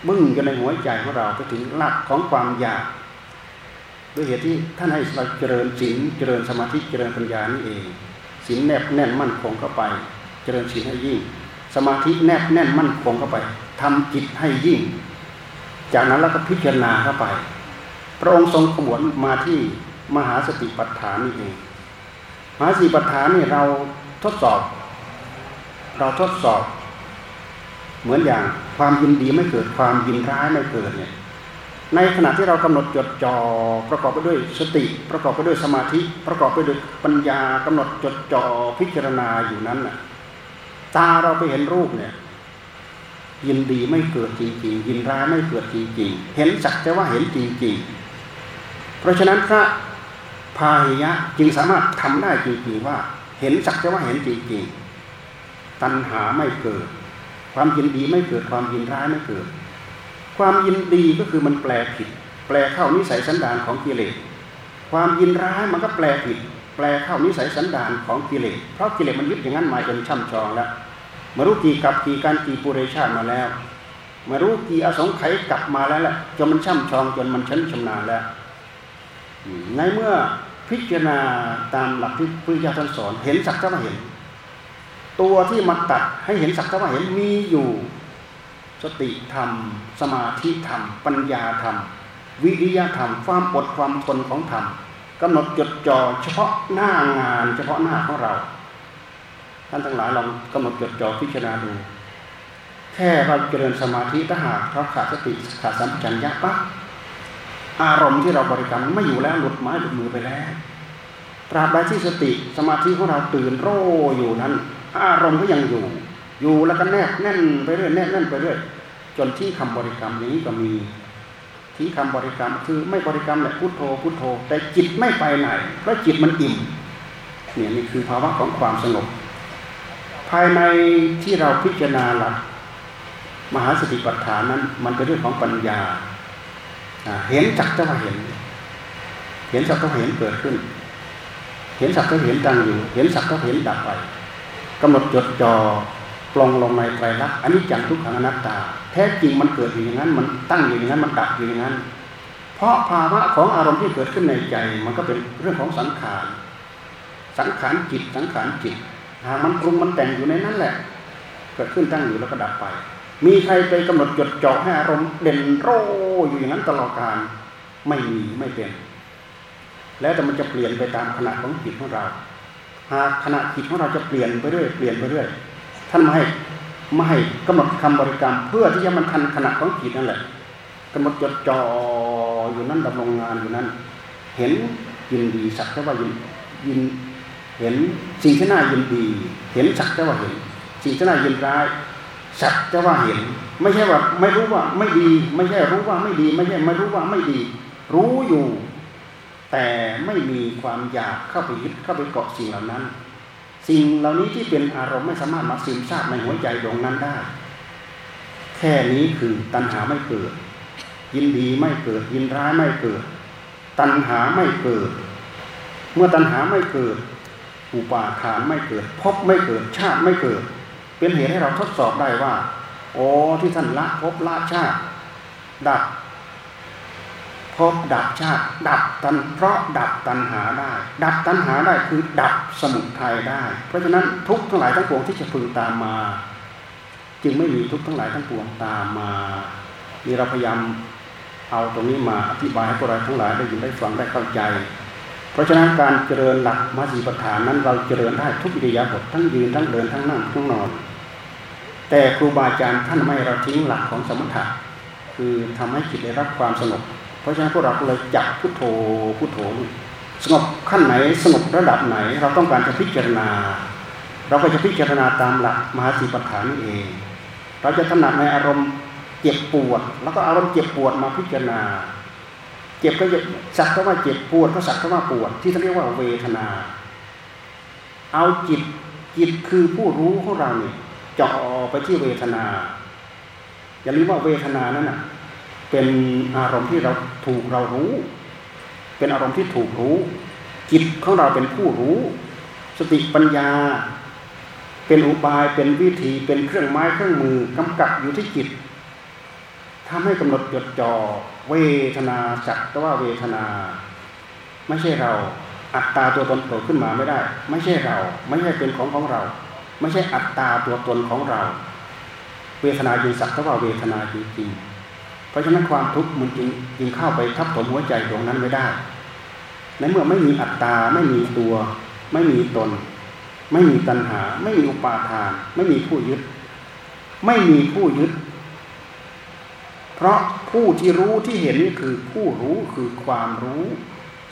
บึ้งกันในหัวใจของเราไปถึงหลักของความอยากด้วยเหตุที่ท่านให้เราเจริญศีลเจริญสมาธิเจริญปัญญานี่เองศีลแนบแน่นมั่นคงเข้าไป เจริญศีลให้ยิ่ง สมาธิแนบแน่นมั่นคงเข้าไปทำจิตให้ยิ่ง จากนั้นแล้วก็พิจารณาเข้าไป พระองค์ทรงขมวดมาที่มหาสติปัฏฐานนี่เองมหาสติปัฏฐานนี่เราทดสอบ เราทดสอบ เหมือนอย่าง ความยินดีไม่เกิดความยินร้ายไม่เกิดเนี่ยในขณะที่เรากำหนดจดจ่อประกอบไปด้วยสติ ประกอบไปด้วยสมาธิ ประกอบไปด้วยปัญญากำหนดจดจ่อพิจารณาอยู่นั้นน่ะตาเราไปเห็นรูปเนี่ย ยินดีไม่เกิดจริงๆยินร้ายไม่เกิดจริงๆ เห็นสักแต่ว่าเห็นจริงๆ เพราะฉะนั้นพระพาหิยะจึงสามารถทำได้จริงๆว่า เห็นสักแต่ว่าเห็นจริงๆ ตัณหาไม่เกิด ความยินดีไม่เกิดความยินร้ายไม่เกิด ความยินดีก็คือมันแปลผิด แปลเข้านิสัยสันดานของกิเลสความยินร้ายมันก็แปลผิด แปลเข้านิสัยสันดานของกิเลสเพราะกิเลสมันยึดอย่างนั้นมาจนช่ำชองแล้วมารู้กี่กับกี่การกี่ปุเรชาติมาแล้วมารู้กี่อสงไขยกลับมาแล้วแหละจนมันช่ำชองจนมันชั้นชำนาญแล้วในเมื่อพิจารณาตามหลักที่พระพุทธเจ้าท่านสอน เห็นสักเท่าเห็น ตัวที่มาตัดให้เห็นสักแต่ว่าเห็นมีอยู่ สติธรรม สมาธิธรรม ปัญญาธรรม วิริยะธรรม ความอดความทนของธรรมกำหนดจดจ่อเฉพาะหน้างาน เฉพาะหน้าของเรา ท่านทั้งหลายลองกำหนดจดจ่อพิจารณาดูแค่เราเจริญสมาธิถ้าหากเราขาดสติขาดสัมปชัญญะปั๊บอารมณ์ที่เราบริกรรมไม่อยู่แล้วหลุดไม้หลุดมือไปแล้วตราบใดที่สติสมาธิของเราตื่นโร่อยู่นั้น อารมณ์ก็ยังอยู่ อยู่แล้วก็แนบแน่นไปเรื่อยแนบแน่นไปเรื่อยจนที่คำบริกรรมนี้ก็มีที่คำบริกรรมคือไม่บริกรรมแหละพุทโธพุทโธ แต่จิตไม่ไปไหนเพราะจิตมันอิ่มเนี่ยนี่คือภาวะของความสงบ ภายในที่เราพิจารณาหลักมหาสติปัฏฐานนั้น มันเป็นเรื่องของปัญญา เห็นจักจะว่าเห็น เห็นสักก็เห็นเกิดขึ้น เห็นสักก็เห็นตั้งอยู่ เห็นสักก็เห็นดับไป กำหนดจดจ่อปลงลงในไตรลักษณ์อันนี้จังทุกขังอนัตตา แท้จริงมันเกิดอยู่อย่างนั้น มันตั้งอยู่อย่างนั้นมันดับอยู่อย่างนั้น เพราะภาวะของอารมณ์ที่เกิดขึ้นในใจ มันก็เป็นเรื่องของสังขารสังขารจิตสังขารจิตหากมันปรุงมันแต่งอยู่ในนั้นแหละ เกิดขึ้นตั้งอยู่แล้วก็ดับไป มีใครไปกำหนดจดจ่อให้อารมณ์เด่นโรอยู่อย่างนั้นตลอดการไม่มีไม่เป็น แล้วแต่มันจะเปลี่ยนไปตามขณะของจิตของเรา หากขณะจิตของเราจะเปลี่ยนไปเรื่อยเปลี่ยนไปเรื่อยท่านไม่ให้ไม่ให้กำหนดคำบริกรรม เพื่อที่จะมันทันขณะของจิตนั่นแหละกำหนดจดจ่ออยู่นั้นดำรงงานอยู่นั้น เห็นยินดีสักแต่ว่ายินยินเห็นสิ่งที่น่ายินดี เห็นสักแต่ว่าเห็น สิ่งที่น่ายินร้ายสักแต่ว่าเห็น ไม่ใช่ว่าไม่รู้ว่าไม่ดี ไม่ใช่รู้ว่าไม่ดี ไม่ใช่ไม่รู้ว่าไม่ดี รู้อยู่ แต่ไม่มีความอยากเข้าไปยึดเข้าไปเกาะสิ่งเหล่านั้น สิ่งเหล่านี้ที่เป็นอารมณ์ไม่สามารถมาซึมซาบในหัวใจดวงนั้นได้ แค่นี้คือตัณหาไม่เกิด ยินดีไม่เกิด ยินร้ายไม่เกิด ตัณหาไม่เกิด เมื่อตัณหาไม่เกิด อุปาทานไม่เกิดพบไม่เกิดชาติไม่เกิด เป็นเหตุให้เราทดสอบได้ว่า โอ้ที่ท่านละพบละชาติดับ พบดับชาติ ดับตันเพราะดับตัณหาได้ ดับตัณหาได้คือดับสมุทัยได้ เพราะฉะนั้นทุกทั้งหลายทั้งปวงที่จะพึงตามมา จึงไม่มีทุกทั้งหลายทั้งปวงตามมานี่เราพยายามเอาตรงนี้มาอธิบายให้พวกเราทั้งหลายได้ยินได้ฟังได้เข้าใจ เพราะฉะนั้นการเจริญหลักมาสีปฐานนั้นเราเจริญได้ทุกอิริยาบถทั้งยืนทั้งเดินทั้งนั่งทั้งนอน แต่ครูบาอาจารย์ท่านไม่เราทิ้งหลักของสมถะคือทำให้จิตได้รับความสงบ เพราะฉะนั้นพวกเราเลยจับพุทโธพุทโธสงบขั้นไหนสงบระดับไหน เราต้องการจะพิจารณา เราก็จะพิจารณาตามหลักมหาสีปฐานนี่เอง เราจะถนัดในอารมณ์เจ็บปวด แล้วก็อารมณ์เจ็บปวดมาพิจารณา เจ็บก็จ็บสักก็ว่าเจ็บปวดก็สักก็ว่าปวด ที่เขาเรียกว่าเวทนา เอาจิตจิตคือผู้รู้ของเราเนี่ยจาะไปที่เวทนาอย่าลืมว่าเวทนานั้นน่ะ เป็นอารมณ์ที่เราถูกเรารู้ เป็นอารมณ์ที่ถูกรู้ จิตของเราเป็นผู้รู้ สติปัญญา เป็นอุบายเป็นวิธีเป็นเครื่องไม้เครื่องมือกำกับอยู่ที่จิตทำให้กำหนดจดจ่อเวทนาจักแต่ว่าเวทนา ไม่ใช่เราอัตตาตัวตนโผล่ขึ้นมาไม่ได้ ไม่ใช่เรา ไม่ใช่เป็นของของเรา ไม่ใช่อัตตาตัวตนของเรา เวทนาจึงสักแต่ว่าเวทนาจริงๆ เพราะฉะนั้นความทุกข์มันจึงจึงเข้าไปทับถมหัวใจตรงนั้นไม่ได้ ในเมื่อไม่มีอัตตาไม่มีตัว ไม่มีตน ไม่มีตัณหา ไม่มีอุปาทาน ไม่มีผู้ยึด ไม่มีผู้ยึด เพราะผู้ที่รู้ที่เห็นนี่คือผู้รู้คือความรู้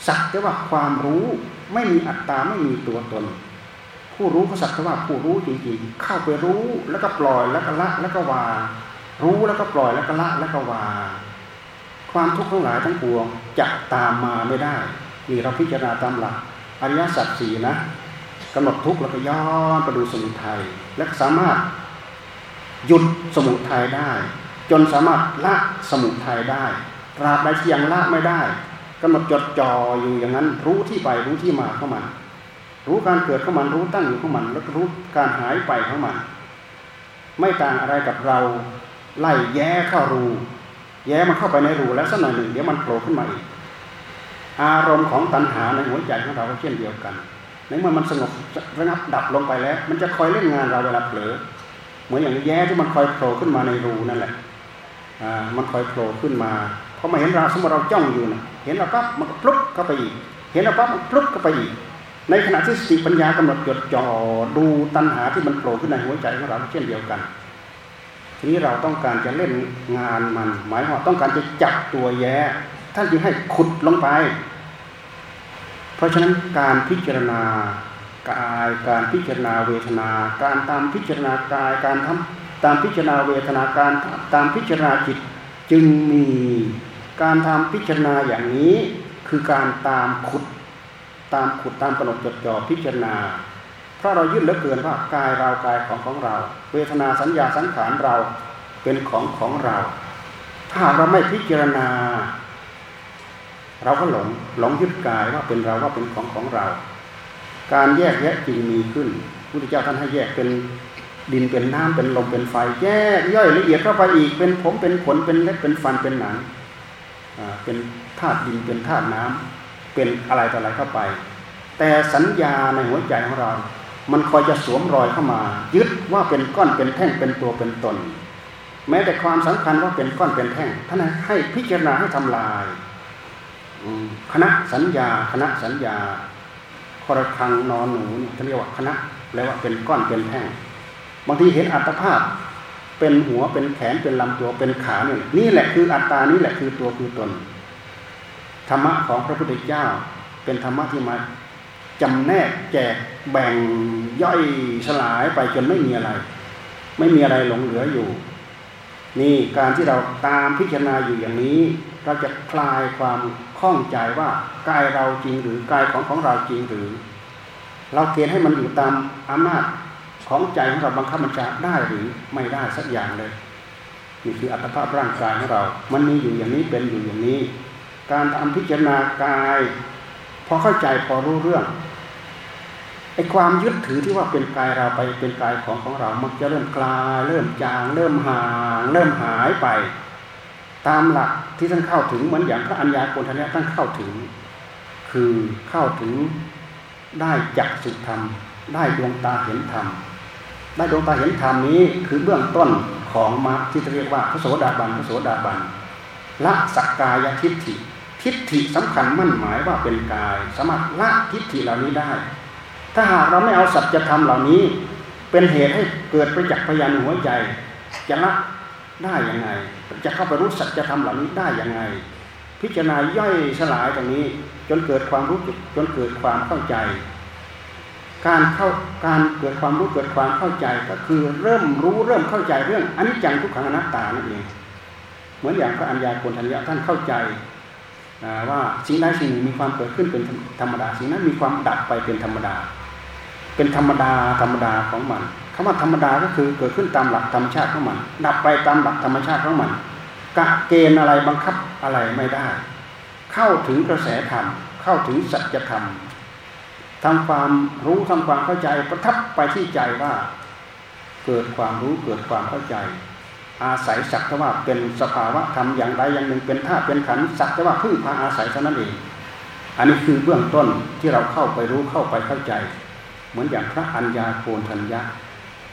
สักแต่ว่าความรู้ ไม่มีอัตตาไม่มีตัวตน ผู้รู้ก็สักแต่ว่าผู้รู้จริงๆเข้าไปรู้แล้วก็ปล่อยแล้วก็ละแล้วก็วาง รู้แล้วก็ปล่อยแล้วก็ละแล้วก็วางความทุกข์ทั้งหลายทั้งปวงจะตามมาไม่ได้นี่เราพิจารณาตามหลักอริยสัจสี่นะกำหนดทุกข์แล้วก็ย้อนไปดูสมุทัยและสามารถหยุดสมุทัยได้ จนสามารถละสมุทัยได้ตราบใดที่ยังละไม่ได้กำหนดจดจ่ออยู่อย่างนั้น รู้ที่ไปรู้ที่มาของมัน รู้การเกิดของมันรู้ตั้งอยู่ของมัน แล้วรู้การหายไปของมัน ไม่ต่างอะไรกับเรา ไล่แย้เข้ารู แย้มันเข้าไปในรูแล้วสักหน่อยหนึ่งเดี๋ยวมันโผล่ขึ้นมาอีก อารมณ์ของตัณหาในหัวใจของเราก็เช่นเดียวกันในเมื่อมันสงบระงับดับลงไปแล้ว มันจะคอยเล่นงานเราเวลาเผลอเหมือนอย่างแย้ที่มันคอยโผล่ขึ้นมาในรูนั่นแหละมันคอยโผล่ขึ้นมาพอมาเห็นเราสมมติเราจ้องอยู่นะเห็นเราปั๊บมันก็พลุกเข้าไปอีก เห็นเราปั๊บมันพลุกเข้าไปอีก ในขณะที่สติปัญญากำหนดจดจ่อดูตัณหาที่มันโผล่ขึ้นในหัวใจของเราเช่นเดียวกัน ทีนี้เราต้องการจะเล่นงานมัน หมายคว่าต้องการจะจับตัวแย้ท่านจึงให้ขุดลงไป เพราะฉะนั้นการพิจารณากายการพิจารณาเวทนา การตามพิจารณากายการทำตามพิจารณาเวทนาการตามพิจารณาจิตจึงมีการทำพิจารณาอย่างนี้ คือการตามขุดตามขุดตามกำหนดจดจ่อพิจารณา เพราะเรายึดเหลือเกินว่ากายเรากายของของเรา เวทนาสัญญาสังขารเราเป็นของของเรา ถ้าเราไม่พิจารณา เราก็หลงหลงยึดกายว่าเป็นเราว่าเป็นของของเรา การแยกแยะจึงมีขึ้นพุทธเจ้าท่านให้แยกเป็นดินเป็นน้ำเป็นลมเป็นไฟแยกย่อยละเอียดเข้าไปอีกเป็นผมเป็นขนเป็นเล็บเป็นฟันเป็นหนังเป็นธาตุดินเป็นธาตุน้ำเป็นอะไรต่ออะไรเข้าไป แต่สัญญาในหัวใจของเรา มันคอยจะสวมรอยเข้ามา ยึดว่าเป็นก้อนเป็นแท่งเป็นตัวเป็นตน แม้แต่ความสำคัญว่าเป็นก้อนเป็นแท่งท่านให้พิจารณาให้ทำลายคณะสัญญาคณะสัญญาคอรคังนอนหนูท่าเรียกว่าคณะแล้วว่าเป็นก้อนเป็นแท่งบางทีเห็นอัตภาพ เป็นหัวเป็นแขนเป็นลำตัวเป็นขาเนี่ยนี่แหละคืออัตตานี่แหละคือตัวคือตนธรรมะของพระพุทธเจ้า เป็นธรรมะที่มา จำแนกแจกแบ่งย่อยสลายไปจนไม่มีอะไร ไม่มีอะไรหลงเหลืออยู่ นี่การที่เราตามพิจารณาอยู่อย่างนี้ เราจะคลายความข้องใจว่ากายเราจริงหรือกายของของเราจริงหรือ เราเกณฑ์ให้มันอยู่ตามอำนาจของใจของเราบังคับบัญชาได้หรือไม่ได้สักอย่างเลยนี่คืออัตภาพร่างกายของเรา มันมีอยู่อย่างนี้เป็นอยู่อย่างนี้ การทำพิจารณากาย พอเข้าใจพอรู้เรื่อง ไอ้ความยึดถือที่ว่าเป็นกายเราไปเป็นกายของของเรา มันจะเริ่มกลายเริ่มจาง เริ่มห่าง เริ่มหายไป ตามหลักที่ท่านเข้าถึงเหมือนอย่างพระอัญญาโกณทัญญาท่านเข้าถึง คือเข้าถึงได้จักสุธรรม ได้ดวงตาเห็นธรรมได้ดวงตาเห็นธรรมนี้คือเบื้องต้นของมรรคที่เรียกว่าพระโสดาบันพระโสดาบันละสักกายทิฏฐิ ทิฏฐิสำคัญมั่นหมายว่าเป็นกาย สามารถละทิฏฐิเหล่านี้ได้ ถ้าหากเราไม่เอาสัจธรรมเหล่านี้ เป็นเหตุให้เกิดประจักษ์พยานหัวใจ จะละได้ยังไง จะเข้าไปรู้สัจธรรมเหล่านี้ได้ยังไง พิจารณาย่อยสลายตรงนี้ จนเกิดความรู้จนเกิดความเข้าใจ การเข้าการเกิดความรู้เกิดความเข้าใจก็คือเริ่มรู้เริ่มเข้าใจเรื่องอนิจจังทุกขังอนัตตานั่นเองเหมือนอย่างพระอัญญาโกณทัญญาท่านเข้าใจว่าสิ่งใดสิ่งหนึ่งมีความเกิดขึ้นเป็นธรรมดา สิ่งนั้นมีความดับไปเป็นธรรมดา เป็นธรรมดาธรรมดาของมันคำว่าธรรมดาก็คือเกิดขึ้นตามหลักธรรมชาติของมัน ดับไปตามหลักธรรมชาติของมันกะเกณฑ์อะไรบังคับอะไรไม่ได้ เข้าถึงกระแสธรรม เข้าถึงสัจธรรมทำความรู้ทำความเข้าใจประทับไปที่ใจว่า เกิดความรู้เกิดความเข้าใจ อาศัยสักว่าเป็นสภาวะธรรมอย่างใดอย่างหนึ่งเป็นธาตุเป็นขันธ์สักว่าพึ่งพาอาศัยเท่านั้นเอง อันนี้คือเบื้องต้นที่เราเข้าไปรู้เข้าไปเข้าใจ เหมือนอย่างพระอัญญาโกนทัญญะ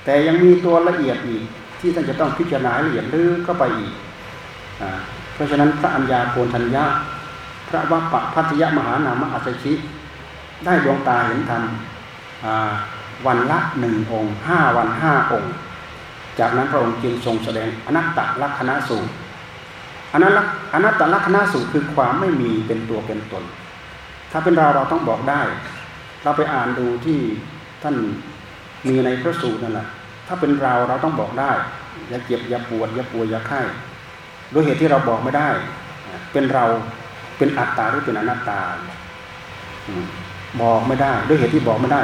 แต่ยังมีตัวละเอียดอีกที่ท่านจะต้องพิจารณาละเอียดลึกเข้าไปอีกเพราะฉะนั้นพระอัญญาโกนทัญญะ พระวัปปะพัทยมหานามอัศชิได้ดวงตาเห็นธรรมวันละหนึ่งองค์ห้าวันห้าองค์ จากนั้นพระองค์จึงทรงแสดงอนัตตลักษณะสูตรอนัตอนัตตลักษณะสูตรคือความไม่มีเป็นตัวเป็นตน ถ้าเป็นเราเราต้องบอกได้ เราไปอ่านดูที่ท่านมีในพระสูตรนั่นแหละถ้าเป็นเราเราต้องบอกได้ อย่าเจ็บอย่าปวดอย่าป่วยอย่าไข้ด้วยเหตุที่เราบอกไม่ได้ เป็นเราเป็นอัตตาหรือเป็นอนัตตาบอกไม่ได้ ด้วยเหตุที่บอกไม่ได้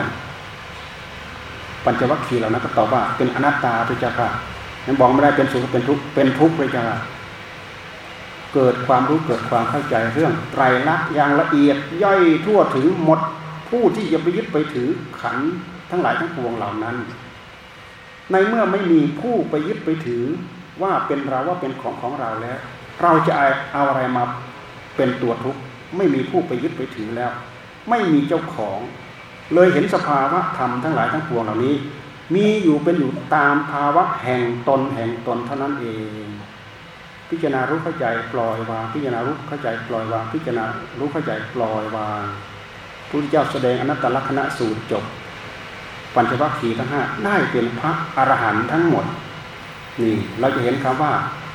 ปัญจวัคคีย์เหล่านั้นก็ตอบว่า เป็นอนัตตาพระเจ้าค่ะนั้นบอกไม่ได้เป็นสุขเป็นทุกข์เป็นทุกข์พระเจ้าเกิดความรู้เกิดความเข้าใจเรื่องไตรลักษณ์อย่างละเอียดย่อยทั่วถึงหมด ผู้ที่จะไปยึดไปถือขันทั้งหลายทั้งปวงเหล่านั้น ในเมื่อไม่มีผู้ไปยึดไปถือว่าเป็นเราว่าเป็นของของเราแล้ว เราจะเอาอะไรมาเป็นตัวทุกข์ไม่มีผู้ไปยึดไปถือแล้ว ไม่มีเจ้าของ เลยเห็นสภาวะธรรมทั้งหลายทั้งปวงเหล่านี้ มีอยู่เป็นอยู่ตามภาวะแห่งตนแห่งตนเท่านั้นเอง พิจารณารู้เข้าใจปล่อยวางพิจารณารู้เข้าใจปล่อยวางพิจารณารู้เข้าใจปล่อยวาง พุทธเจ้าแสดงอนัตตลักษณะสูตรจบ ปัญจวัคคีย์ทั้งห้าได้เป็นพระอรหันต์ทั้งหมด นี่เราจะเห็นคำว่า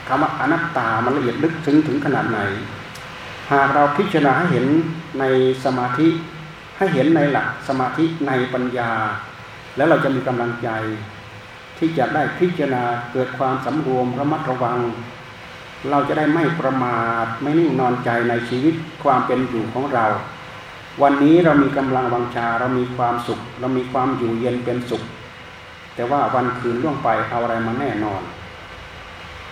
คำว่าอนัตตามันละเอียดลึกซึ้งถึงขนาดไหน หากเราพิจารณาให้เห็นในสมาธิให้เห็นในหลักสมาธิในปัญญา แล้วเราจะมีกำลังใจ ที่จะได้พิจารณาเกิดความสำรวมระมัดระวัง เราจะได้ไม่ประมาทไม่นิ่งนอนใจในชีวิตความเป็นอยู่ของเรา วันนี้เรามีกำลังวังชาเรามีความสุข เรามีความอยู่เย็นเป็นสุข แต่ว่าวันคืนล่วงไปเอาอะไรมาแน่นอน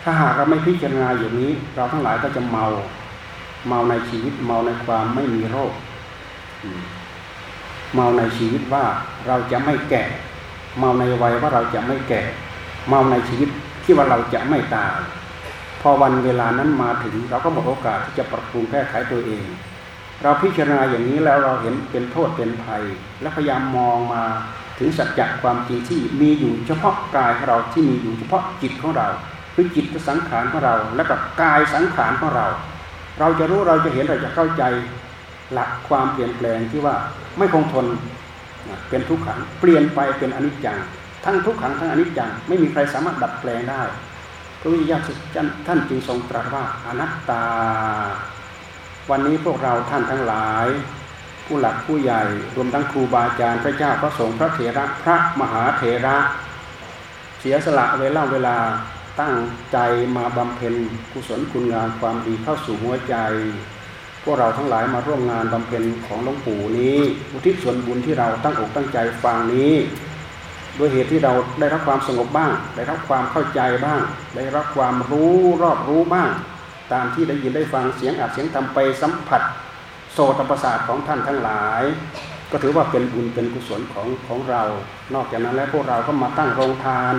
ถ้าหากเราไม่พิจารณาอย่างนี้ เราทั้งหลายก็จะเมา เมาในชีวิตเมาในความไม่มีโรค เมาในชีวิตว่าเราจะไม่แก่ เมาในวัยว่าเราจะไม่แก่ เมาในชีวิตที่ว่าเราจะไม่ตาย พอวันเวลานั้นมาถึง เราก็หมดโอกาสที่จะปรับปรุงแก้ไขตัวเอง เราพิจารณาอย่างนี้แล้วเราเห็นเป็นโทษเป็นภัย และพยายามมองมาถึงสัจจะความจริงที่มีอยู่เฉพาะกายของเราที่มีอยู่เฉพาะจิตของเราคือจิตสังขารของเรา และกับกายสังขารของเรา เราจะรู้เราจะเห็นเราจะเข้าใจหลักความเปลี่ยนแปลงที่ว่าไม่คงทนเป็นทุกขังเปลี่ยนไปเป็นอนิจจังทั้งทุกขังทั้งอนิจจังไม่มีใครสามารถดัดแปลงได้พระวิญญาณท่านจึงทรงตรัสว่าอนัตตา วันนี้พวกเราท่านทั้งหลาย ผู้หลักผู้ใหญ่รวมทั้งครูบาอาจารย์พระเจ้าพระสงฆ์พระเถระพระมหาเถระ เสียสละเวลาเวลาตั้งใจมาบำเพ็ญกุศลคุณงามความดีเข้าสู่หัวใจ พวกเราทั้งหลายมาร่วมงานบำเพ็ญของหลวงปู่นี้อุทิศส่วนบุญที่เราตั้งอกตั้งใจฟังนี้ด้วยเหตุที่เราได้รับความสงบบ้าง ได้รับความเข้าใจบ้าง ได้รับความรู้รอบรู้บ้าง ตามที่ได้ยินได้ฟังเสียงอัดเสียงทำไปสัมผัส โสตประสาทของท่านทั้งหลาย ก็ถือว่าเป็นบุญเป็นกุศลของของเรา นอกจากนั้นแล้วพวกเราก็มาตั้งโรงทาน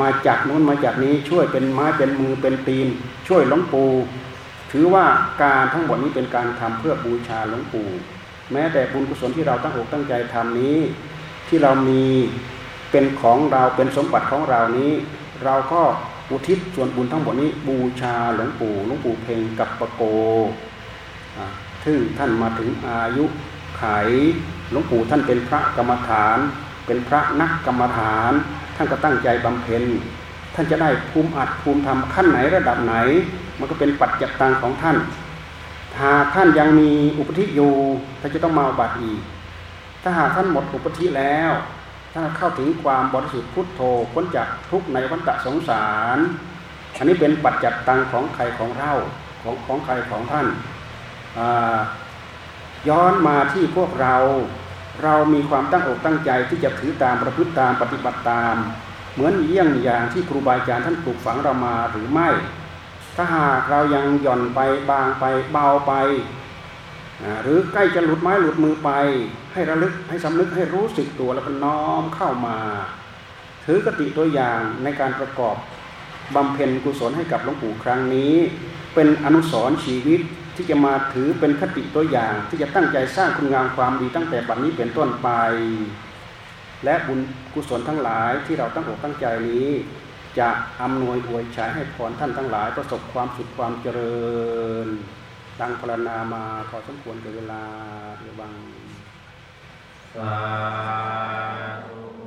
มาจากนู้นมาจากนี้ช่วยเป็นไม้เป็นมือเป็นตีน ช่วยหลวงปู่ถือว่าการทั้งหมดนี้เป็นการทำเพื่อบูชาหลวงปู่แม้แต่บุญกุศลที่เราตั้งอกตั้งใจทำนี้ ที่เรามีเป็นของเราเป็นสมบัติของเรานี้ เราก็ อุทิศส่วนบุญทั้งหมดนี้บูชาหลวงปู่หลวงปู่เพ่งกับปะโกซึ่งท่านมาถึงอายุไขหลวงปู่ท่านเป็นพระกรรมฐาน เป็นพระนักกรรมฐาน ท่านก็ตั้งใจบำเพ็ญท่านจะได้ภูมิอัดภูมิธรรมขั้นไหนระดับไหน มันก็เป็นปัจจัตังของท่าน หากท่านยังมีอุปธิอยู่ท่านจะต้องมาบัติอีก ถ้าหากท่านหมดอุปธิแล้ว ถ้าเข้าถึงความบริสุทธิ์พุทโธพ้นจากทุกในวัฏสงสาร อันนี้เป็นปัจจัตตังของใครของเราของของใครของท่าน ย้อนมาที่พวกเรา เรามีความตั้งอกตั้งใจที่จะถือตามประพฤติตามปฏิบัติตาม เหมือนเยี่ยงอย่างที่ครูบาอาจารย์ท่านปลูกฝังเรามาหรือไม่ ถ้าหากเรายังหย่อนไปบางไปเบาไป หรือใกล้จะหลุดไม้หลุดมือไป ให้ระลึกให้สำนึกให้รู้สึกตัวแล้วก็น้อมเข้ามา ถือกติตัวอย่างในการประกอบบำเพ็ญกุศลให้กับหลวงปู่ครั้งนี้ เป็นอนุสรณ์ชีวิตที่จะมาถือเป็นคติตัวอย่าง ที่จะตั้งใจสร้างคุณงามความดีตั้งแต่บัดนี้เป็นต้นไป และบุญกุศลทั้งหลายที่เราตั้งอกตั้งใจนี้ จะอำนวยอวยชัยให้พรท่านทั้งหลายประสบความสุขความเจริญ ดังพรณนามาพอสมควรกับเวลาระวังสาธุ